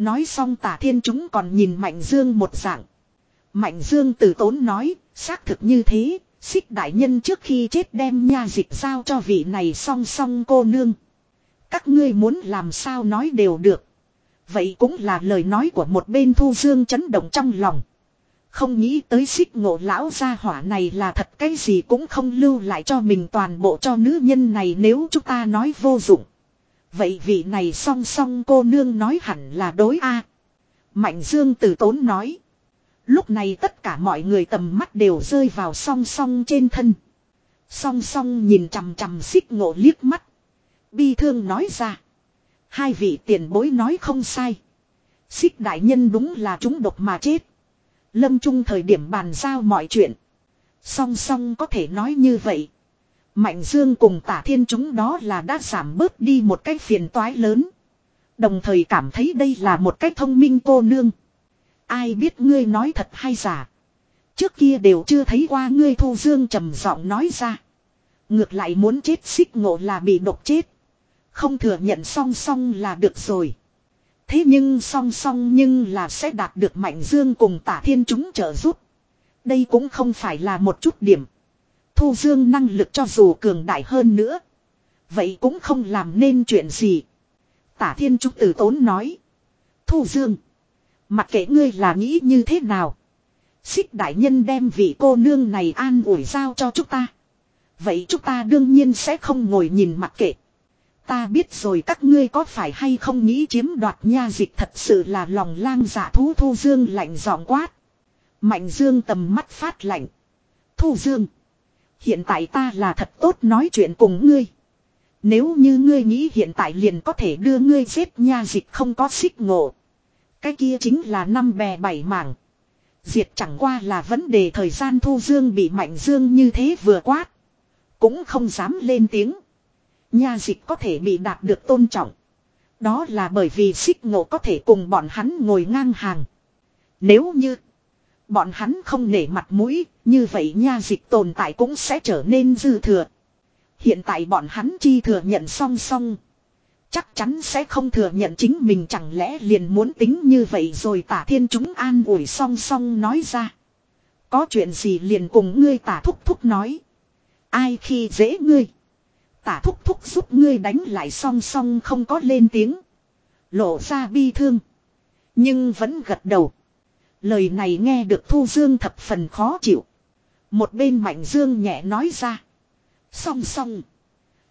Nói xong tả thiên chúng còn nhìn Mạnh Dương một dạng. Mạnh Dương từ tốn nói, xác thực như thế, xích đại nhân trước khi chết đem nha dịch giao cho vị này song song cô nương. Các ngươi muốn làm sao nói đều được. Vậy cũng là lời nói của một bên thu dương chấn động trong lòng. Không nghĩ tới xích ngộ lão gia hỏa này là thật cái gì cũng không lưu lại cho mình toàn bộ cho nữ nhân này nếu chúng ta nói vô dụng. Vậy vị này song song cô nương nói hẳn là đối a. Mạnh Dương từ tốn nói. Lúc này tất cả mọi người tầm mắt đều rơi vào song song trên thân. Song song nhìn chằm chằm xích ngộ liếc mắt. Bi thương nói ra. Hai vị tiền bối nói không sai. Xích đại nhân đúng là chúng độc mà chết. Lâm trung thời điểm bàn giao mọi chuyện. Song song có thể nói như vậy. Mạnh Dương cùng tả thiên chúng đó là đã giảm bớt đi một cách phiền toái lớn. Đồng thời cảm thấy đây là một cách thông minh cô nương. Ai biết ngươi nói thật hay giả. Trước kia đều chưa thấy qua ngươi thu dương trầm giọng nói ra. Ngược lại muốn chết xích ngộ là bị độc chết. Không thừa nhận song song là được rồi. Thế nhưng song song nhưng là sẽ đạt được mạnh dương cùng tả thiên chúng trợ giúp. Đây cũng không phải là một chút điểm. Thu Dương năng lực cho dù cường đại hơn nữa. Vậy cũng không làm nên chuyện gì. Tả Thiên Trúc Tử Tốn nói. Thu Dương. Mặc kệ ngươi là nghĩ như thế nào. Xích đại nhân đem vị cô nương này an ủi giao cho chúng ta. Vậy chúng ta đương nhiên sẽ không ngồi nhìn mặc kệ. Ta biết rồi các ngươi có phải hay không nghĩ chiếm đoạt nha dịch thật sự là lòng lang dạ thú Thu Dương lạnh giọng quát. Mạnh Dương tầm mắt phát lạnh. Thu Dương. Hiện tại ta là thật tốt nói chuyện cùng ngươi. Nếu như ngươi nghĩ hiện tại liền có thể đưa ngươi giết nha dịch không có xích ngộ. Cái kia chính là năm bè bảy mảng. Diệt chẳng qua là vấn đề thời gian thu dương bị mạnh dương như thế vừa quát. Cũng không dám lên tiếng. Nha dịch có thể bị đạt được tôn trọng. Đó là bởi vì xích ngộ có thể cùng bọn hắn ngồi ngang hàng. Nếu như Bọn hắn không nể mặt mũi, như vậy nha dịch tồn tại cũng sẽ trở nên dư thừa. Hiện tại bọn hắn chi thừa nhận song song. Chắc chắn sẽ không thừa nhận chính mình chẳng lẽ liền muốn tính như vậy rồi tả thiên chúng an ủi song song nói ra. Có chuyện gì liền cùng ngươi tả thúc thúc nói. Ai khi dễ ngươi. Tả thúc thúc giúp ngươi đánh lại song song không có lên tiếng. Lộ ra bi thương. Nhưng vẫn gật đầu. Lời này nghe được Thu Dương thập phần khó chịu. Một bên Mạnh Dương nhẹ nói ra. Song song.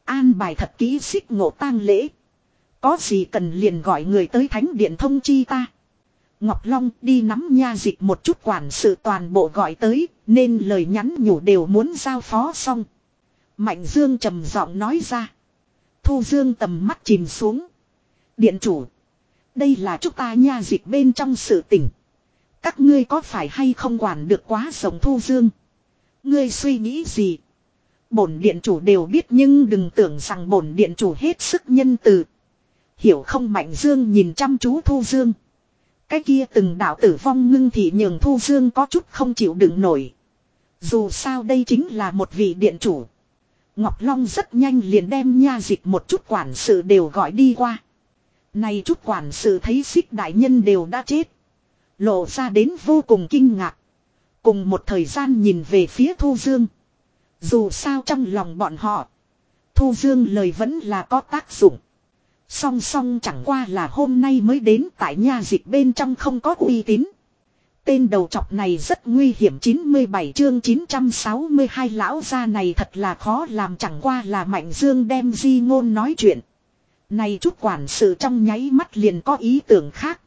An bài thật kỹ xích ngộ tang lễ. Có gì cần liền gọi người tới thánh điện thông chi ta. Ngọc Long đi nắm nha dịch một chút quản sự toàn bộ gọi tới, nên lời nhắn nhủ đều muốn giao phó xong. Mạnh Dương trầm giọng nói ra. Thu Dương tầm mắt chìm xuống. Điện chủ. Đây là chúng ta nha dịch bên trong sự tình. Các ngươi có phải hay không quản được quá sống Thu Dương? Ngươi suy nghĩ gì? Bổn điện chủ đều biết nhưng đừng tưởng rằng bổn điện chủ hết sức nhân từ. Hiểu không Mạnh Dương nhìn chăm chú Thu Dương. Cái kia từng đạo tử vong ngưng thị nhường Thu Dương có chút không chịu đựng nổi. Dù sao đây chính là một vị điện chủ. Ngọc Long rất nhanh liền đem nha dịch một chút quản sự đều gọi đi qua. Này chút quản sự thấy xích đại nhân đều đã chết. Lộ ra đến vô cùng kinh ngạc. Cùng một thời gian nhìn về phía Thu Dương. Dù sao trong lòng bọn họ. Thu Dương lời vẫn là có tác dụng. Song song chẳng qua là hôm nay mới đến tại nhà dịch bên trong không có uy tín. Tên đầu chọc này rất nguy hiểm 97 chương 962 lão gia này thật là khó làm, chẳng qua là Mạnh Dương đem di ngôn nói chuyện. Này chút quản sự trong nháy mắt liền có ý tưởng khác.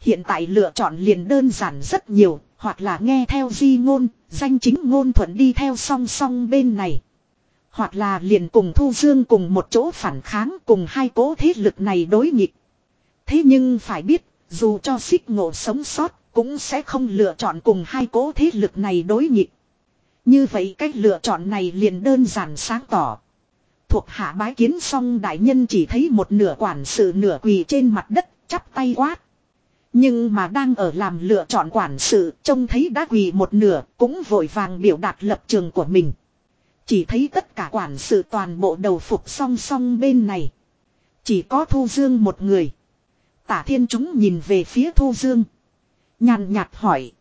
Hiện tại lựa chọn liền đơn giản rất nhiều, hoặc là nghe theo di ngôn, danh chính ngôn thuận đi theo song song bên này. Hoặc là liền cùng Thu Dương cùng một chỗ phản kháng cùng hai cố thế lực này đối nghịch. Thế nhưng phải biết, dù cho xích ngộ sống sót, cũng sẽ không lựa chọn cùng hai cố thế lực này đối nghịch. Như vậy cách lựa chọn này liền đơn giản sáng tỏ. Thuộc hạ bái kiến xong đại nhân chỉ thấy một nửa quản sự nửa quỳ trên mặt đất, chắp tay quát. Nhưng mà đang ở làm lựa chọn quản sự, trông thấy đã quỳ một nửa, cũng vội vàng biểu đạt lập trường của mình. Chỉ thấy tất cả quản sự toàn bộ đầu phục song song bên này. Chỉ có Thu Dương một người. Tả thiên chúng nhìn về phía Thu Dương. Nhàn nhạt hỏi.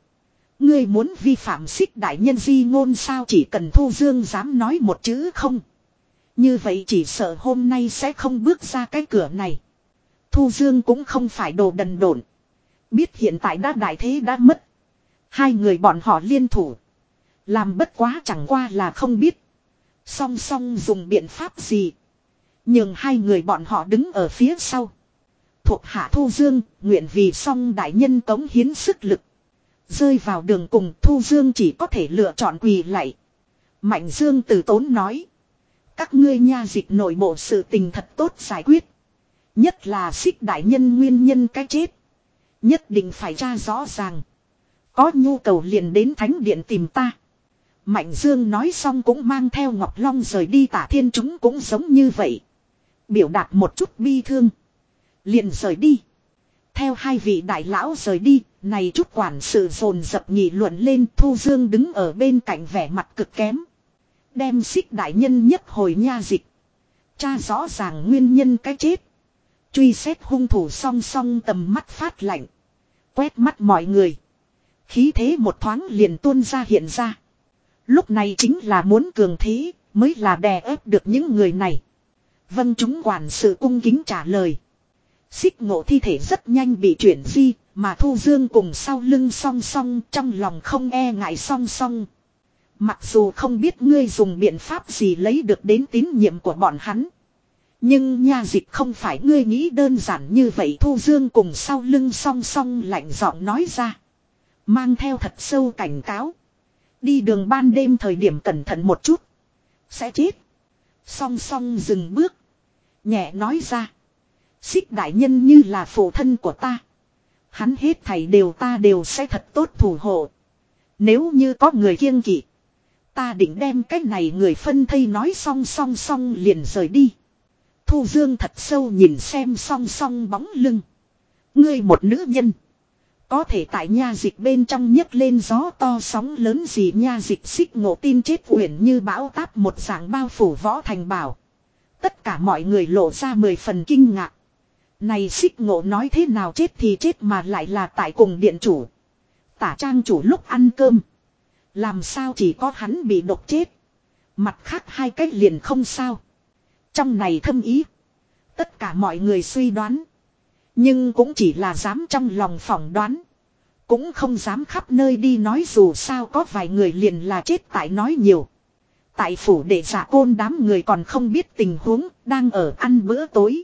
Ngươi muốn vi phạm xích đại nhân di ngôn sao chỉ cần Thu Dương dám nói một chữ không. Như vậy chỉ sợ hôm nay sẽ không bước ra cái cửa này. Thu Dương cũng không phải đồ đần độn. Biết hiện tại đã đại thế đã mất. Hai người bọn họ liên thủ. Làm bất quá chẳng qua là không biết. Song song dùng biện pháp gì. Nhưng hai người bọn họ đứng ở phía sau. Thuộc hạ Thu Dương, nguyện vì song đại nhân cống hiến sức lực. Rơi vào đường cùng Thu Dương chỉ có thể lựa chọn quỳ lại. Mạnh Dương từ tốn nói. Các ngươi nha dịch nội bộ sự tình thật tốt giải quyết. Nhất là xích đại nhân nguyên nhân cái chết. Nhất định phải tra rõ ràng. Có nhu cầu liền đến thánh điện tìm ta. Mạnh Dương nói xong cũng mang theo Ngọc Long rời đi tả thiên chúng cũng giống như vậy. Biểu đạt một chút bi thương. Liền rời đi. Theo hai vị đại lão rời đi, này chút quản sự dồn dập nghị luận lên Thu Dương đứng ở bên cạnh vẻ mặt cực kém. Đem xích đại nhân nhất hồi nha dịch. Cha rõ ràng nguyên nhân cái chết. Truy xét hung thủ song song tầm mắt phát lạnh. Quét mắt mọi người. Khí thế một thoáng liền tuôn ra hiện ra. Lúc này chính là muốn cường thế, mới là đè ép được những người này. Vâng chúng quản sự cung kính trả lời. Xích ngộ thi thể rất nhanh bị chuyển di, mà Thu Dương cùng sau lưng song song trong lòng không e ngại song song. Mặc dù không biết ngươi dùng biện pháp gì lấy được đến tín nhiệm của bọn hắn. Nhưng nha dịch không phải ngươi nghĩ đơn giản như vậy, Thu Dương cùng sau lưng song song lạnh giọng nói ra. Mang theo thật sâu cảnh cáo. Đi đường ban đêm thời điểm cẩn thận một chút. Sẽ chết. Song song dừng bước. Nhẹ nói ra. Xích đại nhân như là phụ thân của ta. Hắn hết thảy đều ta đều sẽ thật tốt thủ hộ. Nếu như có người kiêng kỵ. Ta định đem cái này người phân thây nói song song song liền rời đi. Thu Dương thật sâu nhìn xem song song bóng lưng. Ngươi một nữ nhân. Có thể tại nha dịch bên trong nhấc lên gió to sóng lớn gì nha dịch xích ngộ tin chết uyển như bão táp một dạng bao phủ võ thành bảo. Tất cả mọi người lộ ra mười phần kinh ngạc. Này xích ngộ nói thế nào chết thì chết mà lại là tại cùng điện chủ. Tả trang chủ lúc ăn cơm. Làm sao chỉ có hắn bị độc chết. Mặt khác hai cách liền không sao. Trong này thâm ý. Tất cả mọi người suy đoán. Nhưng cũng chỉ là dám trong lòng phỏng đoán. Cũng không dám khắp nơi đi nói dù sao có vài người liền là chết tại nói nhiều. Tại phủ đệ giả côn đám người còn không biết tình huống, đang ở ăn bữa tối.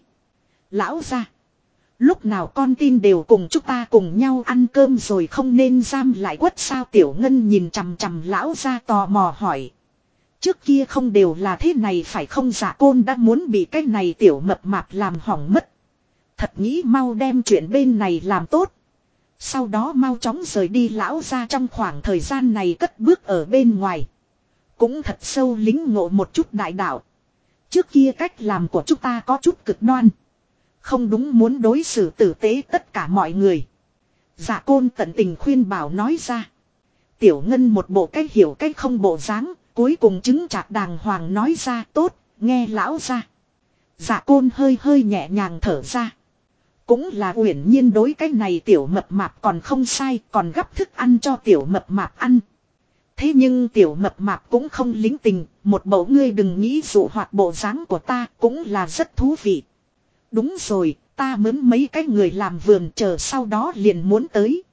Lão ra. Lúc nào con tin đều cùng chúng ta cùng nhau ăn cơm rồi không nên giam lại quất sao tiểu ngân nhìn chằm chằm lão ra tò mò hỏi. Trước kia không đều là thế này phải không giả côn đã muốn bị cái này tiểu mập mạp làm hỏng mất. Thật nghĩ mau đem chuyện bên này làm tốt. Sau đó mau chóng rời đi lão ra trong khoảng thời gian này cất bước ở bên ngoài. Cũng thật sâu lính ngộ một chút đại đạo. Trước kia cách làm của chúng ta có chút cực đoan. Không đúng muốn đối xử tử tế tất cả mọi người. Dạ côn tận tình khuyên bảo nói ra. Tiểu ngân một bộ cách hiểu cách không bộ dáng, cuối cùng chứng chạc đàng hoàng nói ra tốt, nghe lão ra. Dạ côn hơi hơi nhẹ nhàng thở ra. Cũng là uyển nhiên đối cái này tiểu mập mạp còn không sai, còn gấp thức ăn cho tiểu mập mạp ăn. Thế nhưng tiểu mập mạp cũng không lính tình, một bầu ngươi đừng nghĩ dụ hoạt bộ dáng của ta cũng là rất thú vị. Đúng rồi, ta mướn mấy cái người làm vườn chờ sau đó liền muốn tới.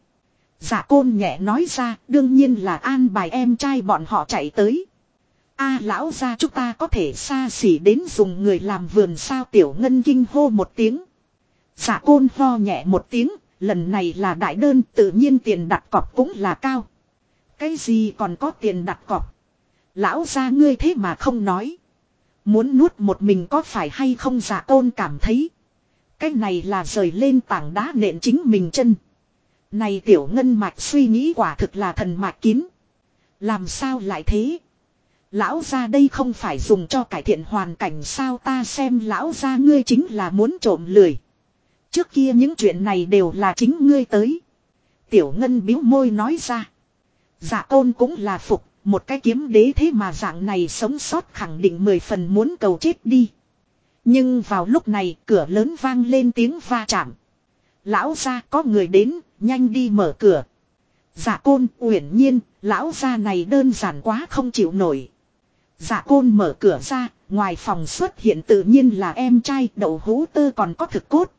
Giả côn nhẹ nói ra, đương nhiên là an bài em trai bọn họ chạy tới a lão ra chúng ta có thể xa xỉ đến dùng người làm vườn sao tiểu ngân kinh hô một tiếng. Giả côn ho nhẹ một tiếng, lần này là đại đơn tự nhiên tiền đặt cọc cũng là cao. Cái gì còn có tiền đặt cọc? Lão ra ngươi thế mà không nói. Muốn nuốt một mình có phải hay không dạ giả tôn cảm thấy. Cái này là rời lên tảng đá nện chính mình chân. Này tiểu ngân mạch suy nghĩ quả thực là thần mạch kín. Làm sao lại thế? Lão ra đây không phải dùng cho cải thiện hoàn cảnh sao ta xem lão ra ngươi chính là muốn trộm lười. Trước kia những chuyện này đều là chính ngươi tới. Tiểu ngân biếu môi nói ra. Dạ tôn cũng là phục, một cái kiếm đế thế mà dạng này sống sót khẳng định mười phần muốn cầu chết đi. Nhưng vào lúc này cửa lớn vang lên tiếng va chạm. Lão ra có người đến, nhanh đi mở cửa. Dạ côn uyển nhiên, lão ra này đơn giản quá không chịu nổi. Dạ côn mở cửa ra, ngoài phòng xuất hiện tự nhiên là em trai đậu hú tơ còn có thực cốt.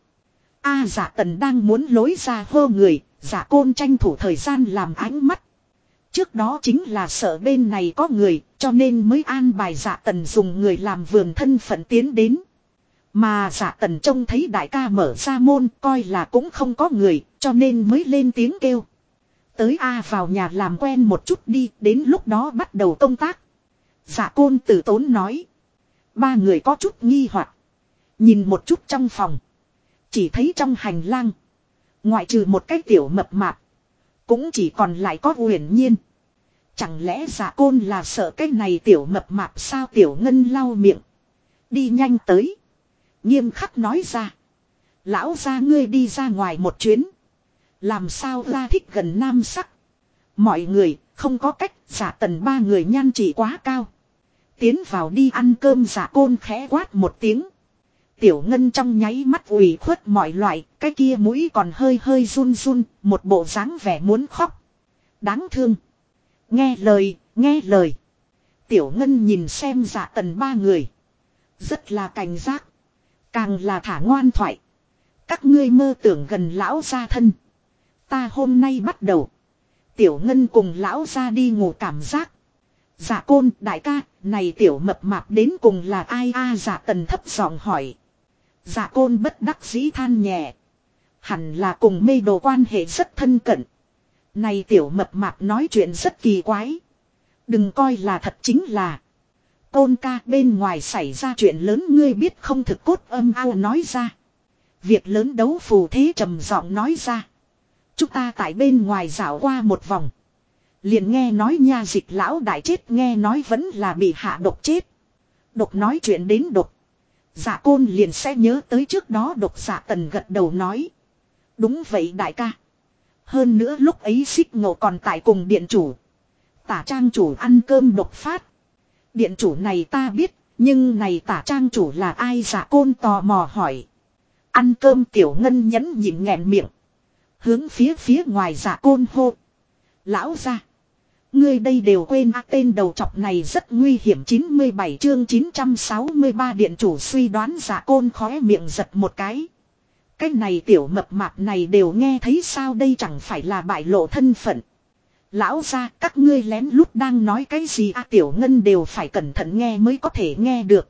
A à, dạ tần đang muốn lối ra hô người, dạ côn tranh thủ thời gian làm ánh mắt. Trước đó chính là sợ bên này có người, cho nên mới an bài dạ tần dùng người làm vườn thân phận tiến đến. Mà dạ tần trông thấy đại ca mở ra môn coi là cũng không có người, cho nên mới lên tiếng kêu. Tới A vào nhà làm quen một chút đi, đến lúc đó bắt đầu công tác. Dạ côn tử tốn nói. Ba người có chút nghi hoặc Nhìn một chút trong phòng. Chỉ thấy trong hành lang. Ngoại trừ một cái tiểu mập mạp. Cũng chỉ còn lại có huyền nhiên. Chẳng lẽ giả côn là sợ cái này tiểu mập mạp sao tiểu ngân lau miệng. Đi nhanh tới. Nghiêm khắc nói ra. Lão ra ngươi đi ra ngoài một chuyến. Làm sao ra thích gần nam sắc. Mọi người, không có cách, giả tần ba người nhan chỉ quá cao. Tiến vào đi ăn cơm giả côn khẽ quát một tiếng. Tiểu ngân trong nháy mắt ủy khuất mọi loại, cái kia mũi còn hơi hơi run run, một bộ dáng vẻ muốn khóc. Đáng thương. Nghe lời, nghe lời. Tiểu ngân nhìn xem giả tần ba người. Rất là cảnh giác. Càng là thả ngoan thoại. Các ngươi mơ tưởng gần lão gia thân. Ta hôm nay bắt đầu. Tiểu ngân cùng lão ra đi ngủ cảm giác. Dạ côn đại ca, này tiểu mập mạp đến cùng là ai a à, dạ tần thấp giọng hỏi. Dạ côn bất đắc dĩ than nhẹ. Hẳn là cùng mê đồ quan hệ rất thân cận. Này tiểu mập mạp nói chuyện rất kỳ quái. Đừng coi là thật chính là. Côn ca bên ngoài xảy ra chuyện lớn ngươi biết không thực cốt âm ao nói ra. Việc lớn đấu phù thế trầm giọng nói ra. Chúng ta tại bên ngoài dạo qua một vòng. Liền nghe nói nha dịch lão đại chết nghe nói vẫn là bị hạ độc chết. Độc nói chuyện đến độc. giả côn liền sẽ nhớ tới trước đó độc giả tần gật đầu nói. Đúng vậy đại ca. Hơn nữa lúc ấy xích ngộ còn tại cùng điện chủ. Tả trang chủ ăn cơm độc phát. Điện chủ này ta biết, nhưng này tả trang chủ là ai giả côn tò mò hỏi. Ăn cơm tiểu ngân nhẫn nhịn nghẹn miệng. Hướng phía phía ngoài giả côn hô. Lão ra. Ngươi đây đều quên à, tên đầu chọc này rất nguy hiểm 97 chương 963 điện chủ suy đoán giả côn khóe miệng giật một cái. Cái này tiểu mập mạp này đều nghe thấy sao đây chẳng phải là bại lộ thân phận. Lão ra các ngươi lén lút đang nói cái gì à tiểu ngân đều phải cẩn thận nghe mới có thể nghe được.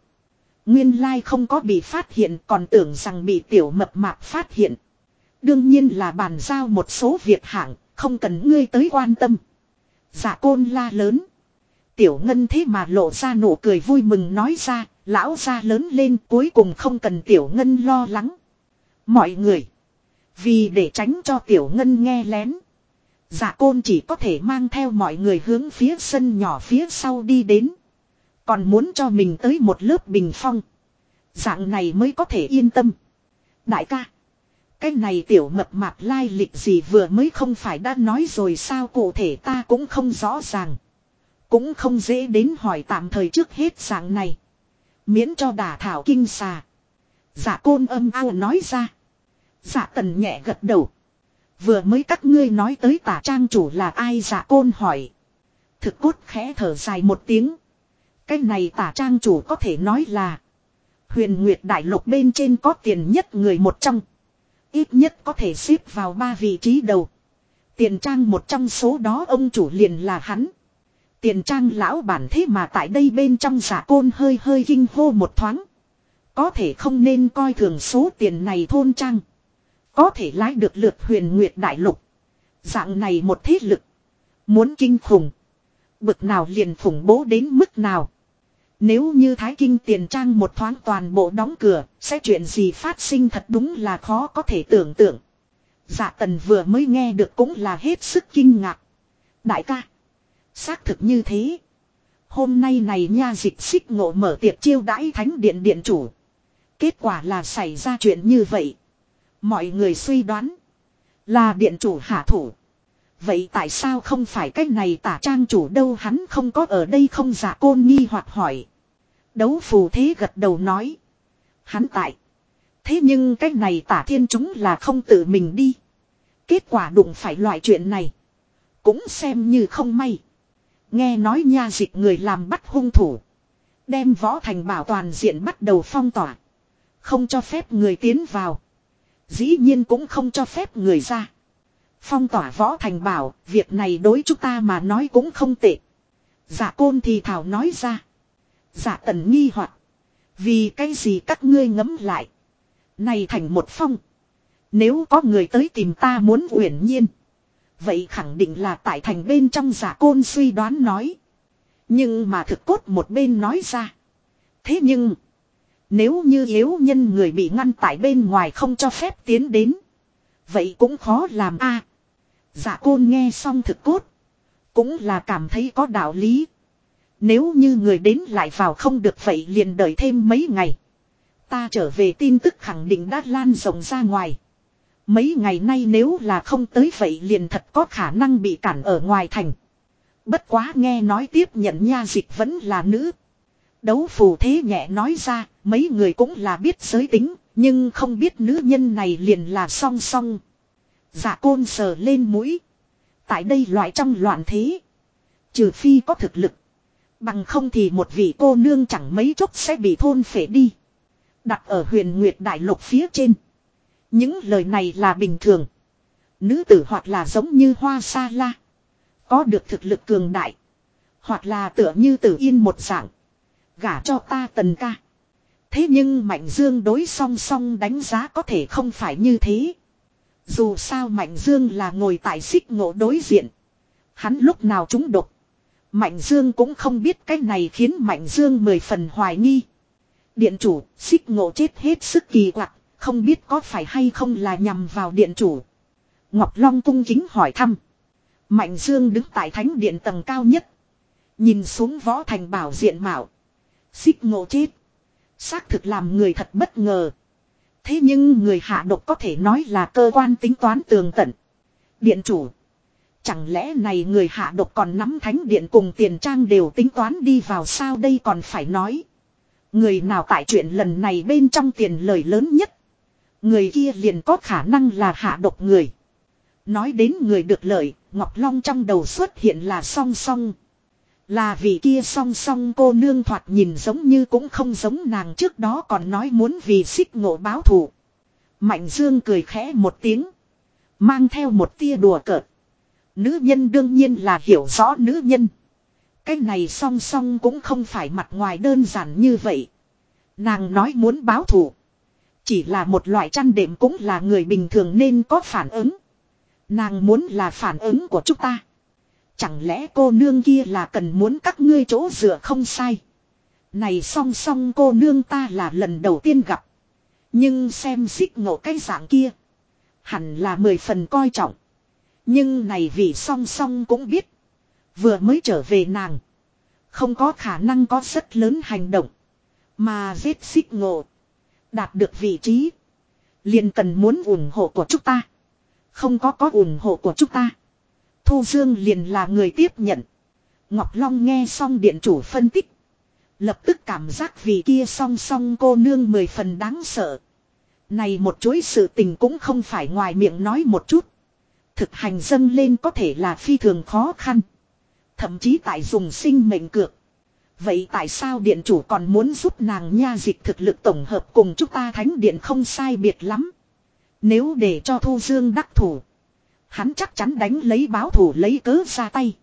Nguyên lai like không có bị phát hiện còn tưởng rằng bị tiểu mập mạp phát hiện. Đương nhiên là bàn giao một số việc hạng, không cần ngươi tới quan tâm. Dạ côn la lớn. Tiểu ngân thế mà lộ ra nụ cười vui mừng nói ra, lão ra lớn lên cuối cùng không cần tiểu ngân lo lắng. Mọi người. Vì để tránh cho tiểu ngân nghe lén. Dạ côn chỉ có thể mang theo mọi người hướng phía sân nhỏ phía sau đi đến. Còn muốn cho mình tới một lớp bình phong. Dạng này mới có thể yên tâm. Đại ca. Cái này tiểu mập mạp lai lịch gì vừa mới không phải đã nói rồi sao cụ thể ta cũng không rõ ràng. Cũng không dễ đến hỏi tạm thời trước hết dạng này. Miễn cho đả thảo kinh xà. Giả côn âm ao nói ra. Giả tần nhẹ gật đầu. Vừa mới các ngươi nói tới tả trang chủ là ai giả côn hỏi. Thực cốt khẽ thở dài một tiếng. Cái này tả trang chủ có thể nói là. Huyền Nguyệt Đại Lục bên trên có tiền nhất người một trong. Ít nhất có thể xếp vào ba vị trí đầu. Tiền trang một trong số đó ông chủ liền là hắn. Tiền trang lão bản thế mà tại đây bên trong giả côn hơi hơi kinh hô một thoáng. Có thể không nên coi thường số tiền này thôn trang. Có thể lái được lượt huyền nguyệt đại lục. Dạng này một thế lực. Muốn kinh khủng. Bực nào liền khủng bố đến mức nào. Nếu như Thái Kinh tiền trang một thoáng toàn bộ đóng cửa, sẽ chuyện gì phát sinh thật đúng là khó có thể tưởng tượng. Dạ tần vừa mới nghe được cũng là hết sức kinh ngạc. Đại ca. Xác thực như thế. Hôm nay này nha dịch xích ngộ mở tiệc chiêu đãi thánh điện điện chủ. Kết quả là xảy ra chuyện như vậy. Mọi người suy đoán. Là điện chủ hạ thủ. Vậy tại sao không phải cách này tả trang chủ đâu hắn không có ở đây không giả côn nghi hoặc hỏi. Đấu phù thế gật đầu nói. Hắn tại. Thế nhưng cách này tả thiên chúng là không tự mình đi. Kết quả đụng phải loại chuyện này. Cũng xem như không may. Nghe nói nha dịch người làm bắt hung thủ. Đem võ thành bảo toàn diện bắt đầu phong tỏa. Không cho phép người tiến vào. Dĩ nhiên cũng không cho phép người ra. Phong tỏa võ thành bảo, việc này đối chúng ta mà nói cũng không tệ. Giả côn thì thảo nói ra. Giả tần nghi hoặc Vì cái gì các ngươi ngấm lại. Này thành một phong. Nếu có người tới tìm ta muốn uyển nhiên. Vậy khẳng định là tại thành bên trong giả côn suy đoán nói. Nhưng mà thực cốt một bên nói ra. Thế nhưng. Nếu như yếu nhân người bị ngăn tại bên ngoài không cho phép tiến đến. Vậy cũng khó làm a. giả côn nghe xong thực cốt. Cũng là cảm thấy có đạo lý. Nếu như người đến lại vào không được vậy liền đợi thêm mấy ngày. Ta trở về tin tức khẳng định đã lan rộng ra ngoài. Mấy ngày nay nếu là không tới vậy liền thật có khả năng bị cản ở ngoài thành. Bất quá nghe nói tiếp nhận nha dịch vẫn là nữ. Đấu phù thế nhẹ nói ra, mấy người cũng là biết giới tính, nhưng không biết nữ nhân này liền là song song. giả côn sờ lên mũi. Tại đây loại trong loạn thế. Trừ phi có thực lực. Bằng không thì một vị cô nương chẳng mấy chốc sẽ bị thôn phể đi. Đặt ở huyền Nguyệt Đại Lục phía trên. Những lời này là bình thường. Nữ tử hoặc là giống như hoa sa la. Có được thực lực cường đại. Hoặc là tựa như tử yên một dạng. Gả cho ta tần ca. Thế nhưng Mạnh Dương đối song song đánh giá có thể không phải như thế. Dù sao Mạnh Dương là ngồi tại xích ngộ đối diện. Hắn lúc nào trúng độc. Mạnh Dương cũng không biết cái này khiến Mạnh Dương mười phần hoài nghi. Điện chủ, xích ngộ chết hết sức kỳ quặc, không biết có phải hay không là nhằm vào điện chủ. Ngọc Long cung kính hỏi thăm. Mạnh Dương đứng tại thánh điện tầng cao nhất. Nhìn xuống võ thành bảo diện mạo. Xích ngộ chết. Xác thực làm người thật bất ngờ. Thế nhưng người hạ độc có thể nói là cơ quan tính toán tường tận. Điện chủ. Chẳng lẽ này người hạ độc còn nắm thánh điện cùng tiền trang đều tính toán đi vào sao đây còn phải nói. Người nào tại chuyện lần này bên trong tiền lời lớn nhất. Người kia liền có khả năng là hạ độc người. Nói đến người được lợi, Ngọc Long trong đầu xuất hiện là song song. Là vì kia song song cô nương thoạt nhìn giống như cũng không giống nàng trước đó còn nói muốn vì xích ngộ báo thù. Mạnh Dương cười khẽ một tiếng. Mang theo một tia đùa cợt. Nữ nhân đương nhiên là hiểu rõ nữ nhân. Cái này song song cũng không phải mặt ngoài đơn giản như vậy. Nàng nói muốn báo thù. Chỉ là một loại chăn đệm cũng là người bình thường nên có phản ứng. Nàng muốn là phản ứng của chúng ta. Chẳng lẽ cô nương kia là cần muốn các ngươi chỗ dựa không sai. Này song song cô nương ta là lần đầu tiên gặp. Nhưng xem xích ngộ cái dạng kia. Hẳn là mười phần coi trọng. Nhưng này vì song song cũng biết. Vừa mới trở về nàng. Không có khả năng có rất lớn hành động. Mà giết xích ngộ. Đạt được vị trí. liền cần muốn ủng hộ của chúng ta. Không có có ủng hộ của chúng ta. Thu Dương liền là người tiếp nhận. Ngọc Long nghe xong điện chủ phân tích. Lập tức cảm giác vì kia song song cô nương mười phần đáng sợ. Này một chuỗi sự tình cũng không phải ngoài miệng nói một chút. Thực hành dâng lên có thể là phi thường khó khăn. Thậm chí tại dùng sinh mệnh cược. Vậy tại sao điện chủ còn muốn giúp nàng nha dịch thực lực tổng hợp cùng chúng ta thánh điện không sai biệt lắm. Nếu để cho Thu Dương đắc thủ. Hắn chắc chắn đánh lấy báo thủ lấy cớ ra tay.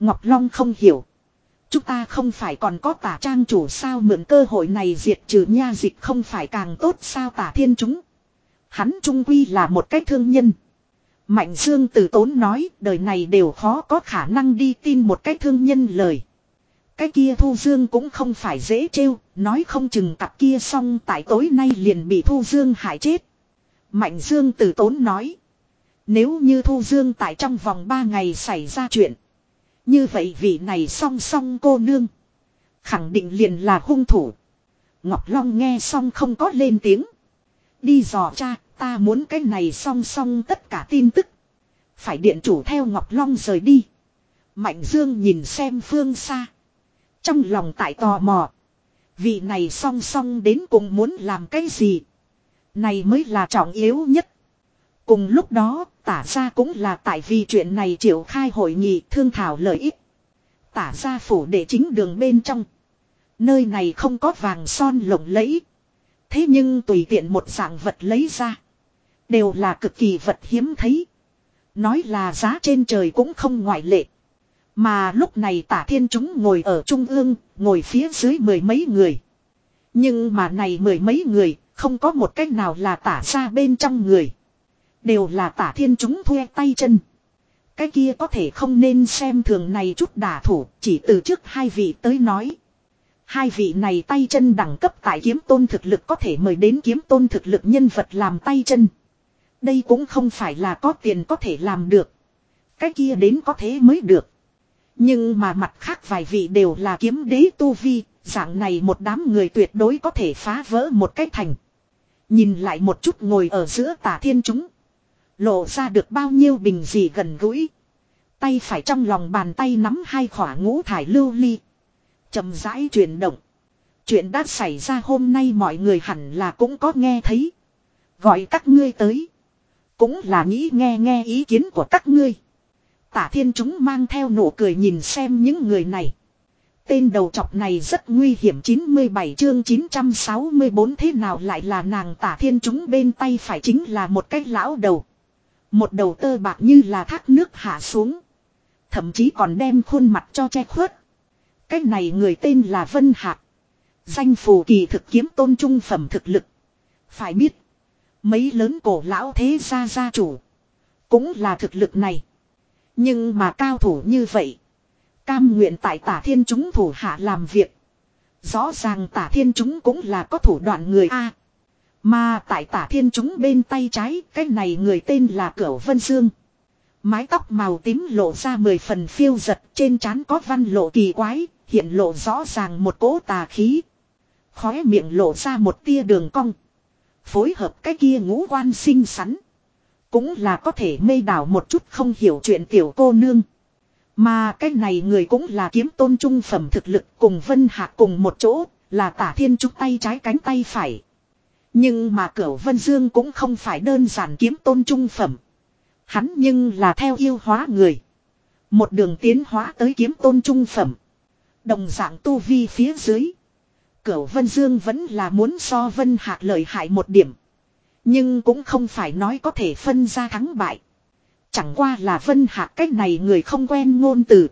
Ngọc Long không hiểu. Chúng ta không phải còn có tả trang chủ sao mượn cơ hội này diệt trừ nha dịch không phải càng tốt sao tả thiên chúng. Hắn trung quy là một cái thương nhân. Mạnh Dương từ tốn nói đời này đều khó có khả năng đi tin một cái thương nhân lời. Cái kia Thu Dương cũng không phải dễ trêu, nói không chừng cặp kia xong tại tối nay liền bị Thu Dương hại chết. Mạnh Dương từ tốn nói. Nếu như Thu Dương tại trong vòng 3 ngày xảy ra chuyện. Như vậy vị này song song cô nương. Khẳng định liền là hung thủ. Ngọc Long nghe xong không có lên tiếng. Đi dò cha, ta muốn cái này song song tất cả tin tức. Phải điện chủ theo Ngọc Long rời đi. Mạnh Dương nhìn xem phương xa. Trong lòng tại tò mò. Vị này song song đến cùng muốn làm cái gì. Này mới là trọng yếu nhất. Cùng lúc đó, tả ra cũng là tại vì chuyện này triệu khai hội nghị thương thảo lợi ích. Tả ra phủ để chính đường bên trong. Nơi này không có vàng son lộng lẫy. Thế nhưng tùy tiện một dạng vật lấy ra. Đều là cực kỳ vật hiếm thấy. Nói là giá trên trời cũng không ngoại lệ. Mà lúc này tả thiên chúng ngồi ở trung ương, ngồi phía dưới mười mấy người. Nhưng mà này mười mấy người, không có một cách nào là tả ra bên trong người. Đều là tả thiên chúng thuê tay chân. Cái kia có thể không nên xem thường này chút đả thủ, chỉ từ trước hai vị tới nói. Hai vị này tay chân đẳng cấp tại kiếm tôn thực lực có thể mời đến kiếm tôn thực lực nhân vật làm tay chân. Đây cũng không phải là có tiền có thể làm được. Cái kia đến có thế mới được. Nhưng mà mặt khác vài vị đều là kiếm đế tu vi, dạng này một đám người tuyệt đối có thể phá vỡ một cái thành. Nhìn lại một chút ngồi ở giữa tả thiên chúng. Lộ ra được bao nhiêu bình gì gần gũi. Tay phải trong lòng bàn tay nắm hai khỏa ngũ thải lưu ly. chậm rãi chuyển động. Chuyện đã xảy ra hôm nay mọi người hẳn là cũng có nghe thấy. Gọi các ngươi tới. Cũng là nghĩ nghe nghe ý kiến của các ngươi. Tả thiên chúng mang theo nụ cười nhìn xem những người này. Tên đầu trọc này rất nguy hiểm 97 chương 964 thế nào lại là nàng tả thiên chúng bên tay phải chính là một cái lão đầu. Một đầu tơ bạc như là thác nước hạ xuống. Thậm chí còn đem khuôn mặt cho che khuất. Cái này người tên là Vân Hạc. Danh phù kỳ thực kiếm tôn trung phẩm thực lực. Phải biết. Mấy lớn cổ lão thế gia gia chủ. Cũng là thực lực này. Nhưng mà cao thủ như vậy. Cam nguyện tại tả thiên chúng thủ hạ làm việc. Rõ ràng tả thiên chúng cũng là có thủ đoạn người A. Mà tại tả thiên chúng bên tay trái, cái này người tên là Cửu Vân Dương. Mái tóc màu tím lộ ra mười phần phiêu giật, trên trán có văn lộ kỳ quái, hiện lộ rõ ràng một cỗ tà khí. Khóe miệng lộ ra một tia đường cong. Phối hợp cái kia ngũ quan xinh xắn. Cũng là có thể mê đảo một chút không hiểu chuyện tiểu cô nương. Mà cái này người cũng là kiếm tôn trung phẩm thực lực cùng Vân hạ cùng một chỗ, là tả thiên trúc tay trái cánh tay phải. Nhưng mà cửu Vân Dương cũng không phải đơn giản kiếm tôn trung phẩm. Hắn nhưng là theo yêu hóa người. Một đường tiến hóa tới kiếm tôn trung phẩm. Đồng dạng tu vi phía dưới. Cửu Vân Dương vẫn là muốn so Vân Hạc lợi hại một điểm. Nhưng cũng không phải nói có thể phân ra thắng bại. Chẳng qua là Vân Hạc cách này người không quen ngôn từ.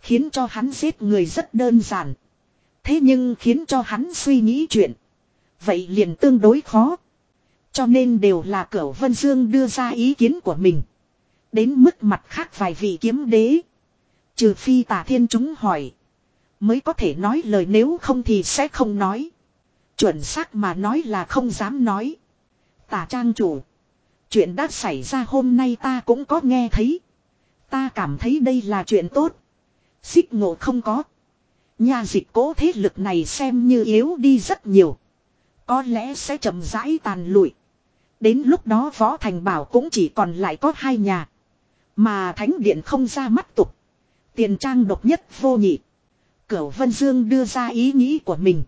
Khiến cho hắn giết người rất đơn giản. Thế nhưng khiến cho hắn suy nghĩ chuyện. Vậy liền tương đối khó. Cho nên đều là cửu Vân Dương đưa ra ý kiến của mình. Đến mức mặt khác vài vị kiếm đế. Trừ phi tà thiên chúng hỏi. Mới có thể nói lời nếu không thì sẽ không nói. Chuẩn xác mà nói là không dám nói. Tà trang chủ. Chuyện đã xảy ra hôm nay ta cũng có nghe thấy. Ta cảm thấy đây là chuyện tốt. Xích ngộ không có. Nhà dịch cố thế lực này xem như yếu đi rất nhiều. Có lẽ sẽ chậm rãi tàn lụi. Đến lúc đó võ thành bảo cũng chỉ còn lại có hai nhà. Mà thánh điện không ra mắt tục. Tiền trang độc nhất vô nhị. Cửu Vân Dương đưa ra ý nghĩ của mình.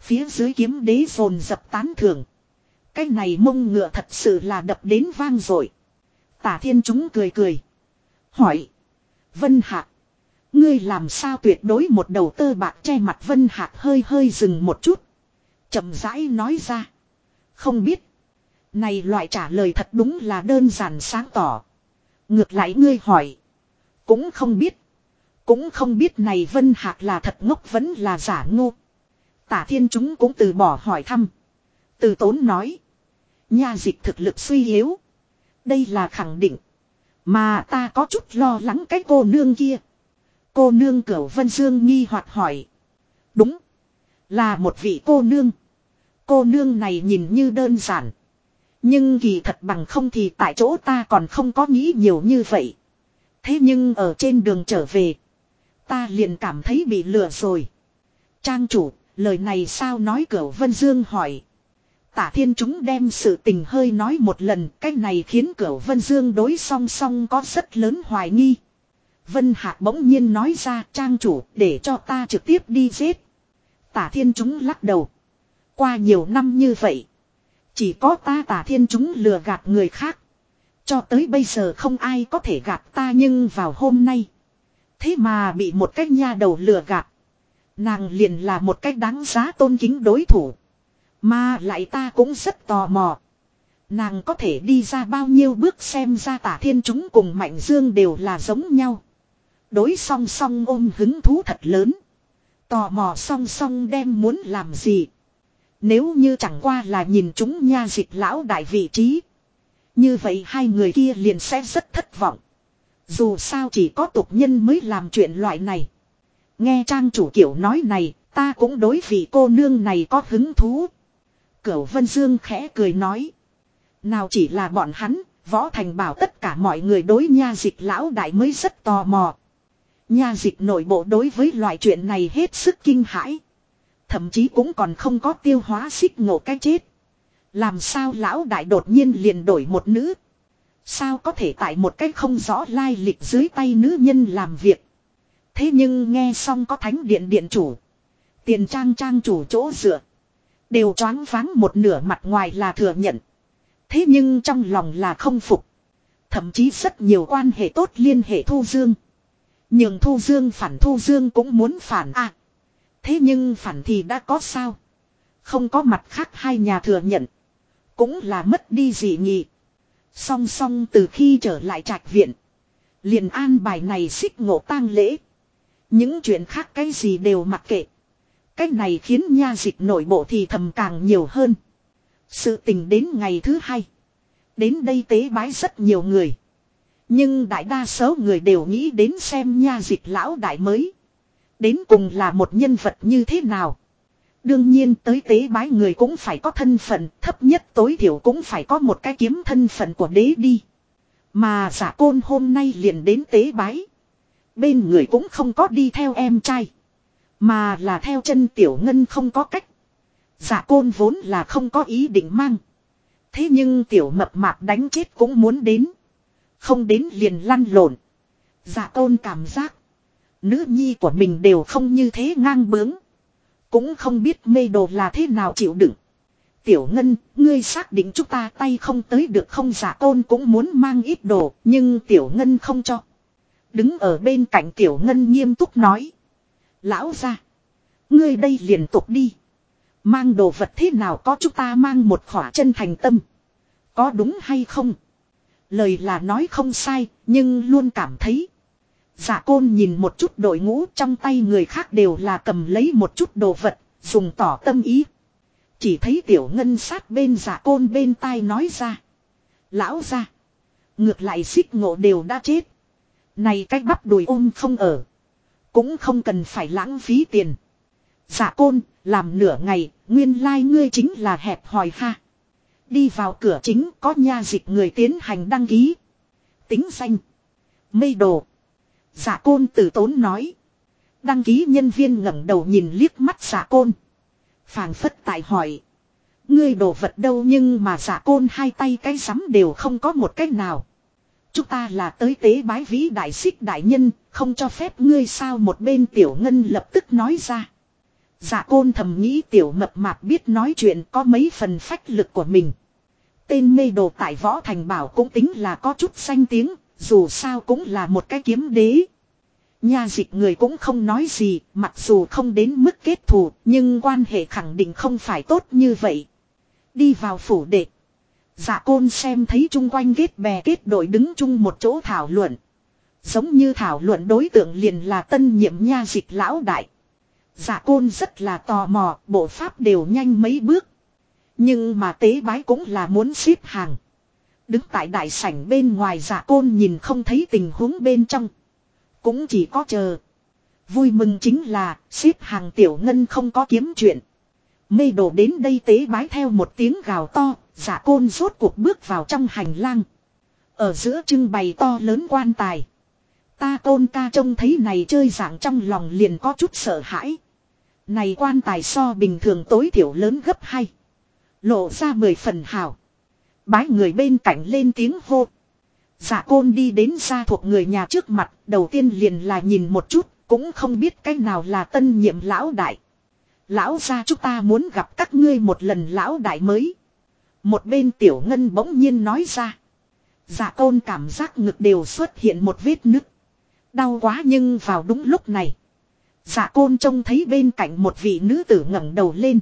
Phía dưới kiếm đế rồn dập tán thưởng. Cái này mông ngựa thật sự là đập đến vang rồi. Tả thiên chúng cười cười. Hỏi. Vân Hạc. Ngươi làm sao tuyệt đối một đầu tơ bạc che mặt Vân Hạc hơi hơi dừng một chút. chậm rãi nói ra. Không biết. Này loại trả lời thật đúng là đơn giản sáng tỏ. Ngược lại ngươi hỏi. Cũng không biết. Cũng không biết này Vân Hạc là thật ngốc vẫn là giả ngu. Tả thiên chúng cũng từ bỏ hỏi thăm. Từ tốn nói. Nha dịch thực lực suy yếu. Đây là khẳng định. Mà ta có chút lo lắng cái cô nương kia. Cô nương cửu Vân Dương nghi hoặc hỏi. Đúng. Là một vị cô nương. Cô nương này nhìn như đơn giản. Nhưng kỳ thật bằng không thì tại chỗ ta còn không có nghĩ nhiều như vậy. Thế nhưng ở trên đường trở về. Ta liền cảm thấy bị lừa rồi. Trang chủ, lời này sao nói cửu Vân Dương hỏi. Tả thiên chúng đem sự tình hơi nói một lần, cái này khiến cửu Vân Dương đối song song có rất lớn hoài nghi. Vân Hạc bỗng nhiên nói ra trang chủ để cho ta trực tiếp đi giết. Tả thiên chúng lắc đầu. Qua nhiều năm như vậy. Chỉ có ta tả thiên chúng lừa gạt người khác. Cho tới bây giờ không ai có thể gạt ta nhưng vào hôm nay. Thế mà bị một cái nha đầu lừa gạt. Nàng liền là một cách đáng giá tôn kính đối thủ. Mà lại ta cũng rất tò mò. Nàng có thể đi ra bao nhiêu bước xem ra tả thiên chúng cùng mạnh dương đều là giống nhau. Đối song song ôm hứng thú thật lớn. Tò mò song song đem muốn làm gì. Nếu như chẳng qua là nhìn chúng nha dịch lão đại vị trí. Như vậy hai người kia liền sẽ rất thất vọng. Dù sao chỉ có tục nhân mới làm chuyện loại này. Nghe trang chủ kiểu nói này, ta cũng đối vị cô nương này có hứng thú. Cửu Vân Dương khẽ cười nói. Nào chỉ là bọn hắn, võ thành bảo tất cả mọi người đối nha dịch lão đại mới rất tò mò. Nha dịch nội bộ đối với loại chuyện này hết sức kinh hãi. Thậm chí cũng còn không có tiêu hóa xích ngộ cái chết. Làm sao lão đại đột nhiên liền đổi một nữ. Sao có thể tại một cách không rõ lai lịch dưới tay nữ nhân làm việc. Thế nhưng nghe xong có thánh điện điện chủ. Tiền trang trang chủ chỗ dựa. Đều choáng váng một nửa mặt ngoài là thừa nhận. Thế nhưng trong lòng là không phục. Thậm chí rất nhiều quan hệ tốt liên hệ Thu Dương. Nhưng Thu Dương phản Thu Dương cũng muốn phản à. Thế nhưng phản thì đã có sao. Không có mặt khác hai nhà thừa nhận. Cũng là mất đi gì nhỉ. Song song từ khi trở lại trạch viện. Liền an bài này xích ngộ tang lễ. Những chuyện khác cái gì đều mặc kệ. Cái này khiến nha dịch nội bộ thì thầm càng nhiều hơn. Sự tình đến ngày thứ hai. Đến đây tế bái rất nhiều người. Nhưng đại đa số người đều nghĩ đến xem nha dịch lão đại mới. Đến cùng là một nhân vật như thế nào. Đương nhiên tới tế bái người cũng phải có thân phận, thấp nhất tối thiểu cũng phải có một cái kiếm thân phận của đế đi. Mà giả côn hôm nay liền đến tế bái. Bên người cũng không có đi theo em trai. Mà là theo chân tiểu ngân không có cách. Giả côn vốn là không có ý định mang. Thế nhưng tiểu mập mạp đánh chết cũng muốn đến. Không đến liền lăn lộn. Giả côn cảm giác. Nữ nhi của mình đều không như thế ngang bướng. Cũng không biết mê đồ là thế nào chịu đựng. Tiểu Ngân, ngươi xác định chúng ta tay không tới được không giả côn cũng muốn mang ít đồ, nhưng Tiểu Ngân không cho. Đứng ở bên cạnh Tiểu Ngân nghiêm túc nói. Lão ra. Ngươi đây liền tục đi. Mang đồ vật thế nào có chúng ta mang một khỏa chân thành tâm. Có đúng hay không? Lời là nói không sai, nhưng luôn cảm thấy. Dạ côn nhìn một chút đội ngũ trong tay người khác đều là cầm lấy một chút đồ vật, dùng tỏ tâm ý. Chỉ thấy tiểu ngân sát bên dạ côn bên tai nói ra. Lão ra. Ngược lại xích ngộ đều đã chết. Này cách bắp đùi ôm không ở. Cũng không cần phải lãng phí tiền. Dạ côn, làm nửa ngày, nguyên lai like ngươi chính là hẹp hòi ha. Đi vào cửa chính có nha dịch người tiến hành đăng ký. Tính danh. Mây đồ giả côn tử tốn nói. Đăng ký nhân viên ngẩng đầu nhìn liếc mắt giả côn. phảng phất tại hỏi. Ngươi đồ vật đâu nhưng mà giả côn hai tay cái sắm đều không có một cách nào. Chúng ta là tới tế bái vĩ đại xích đại nhân, không cho phép ngươi sao một bên tiểu ngân lập tức nói ra. giả côn thầm nghĩ tiểu mập mạp biết nói chuyện có mấy phần phách lực của mình. Tên mê đồ tại võ thành bảo cũng tính là có chút danh tiếng, dù sao cũng là một cái kiếm đế. Nha dịch người cũng không nói gì, mặc dù không đến mức kết thù, nhưng quan hệ khẳng định không phải tốt như vậy. Đi vào phủ đệ. Dạ côn xem thấy chung quanh kết bè kết đội đứng chung một chỗ thảo luận. Giống như thảo luận đối tượng liền là tân nhiệm nha dịch lão đại. Dạ côn rất là tò mò, bộ pháp đều nhanh mấy bước. Nhưng mà tế bái cũng là muốn xếp hàng. Đứng tại đại sảnh bên ngoài giả côn nhìn không thấy tình huống bên trong. Cũng chỉ có chờ. Vui mừng chính là xếp hàng tiểu ngân không có kiếm chuyện. Mê đồ đến đây tế bái theo một tiếng gào to, giả côn rốt cuộc bước vào trong hành lang. Ở giữa trưng bày to lớn quan tài. Ta côn ca trông thấy này chơi dạng trong lòng liền có chút sợ hãi. Này quan tài so bình thường tối thiểu lớn gấp hai. Lộ ra mười phần hào. Bái người bên cạnh lên tiếng hô. Giả côn đi đến ra thuộc người nhà trước mặt, đầu tiên liền là nhìn một chút, cũng không biết cái nào là tân nhiệm lão đại. Lão gia chúng ta muốn gặp các ngươi một lần lão đại mới. Một bên tiểu ngân bỗng nhiên nói ra. Dạ côn cảm giác ngực đều xuất hiện một vết nứt. Đau quá nhưng vào đúng lúc này. Dạ côn trông thấy bên cạnh một vị nữ tử ngẩng đầu lên.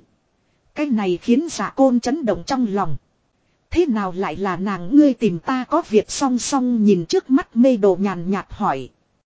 Cái này khiến dạ côn chấn động trong lòng. Thế nào lại là nàng ngươi tìm ta có việc song song nhìn trước mắt mê đồ nhàn nhạt hỏi.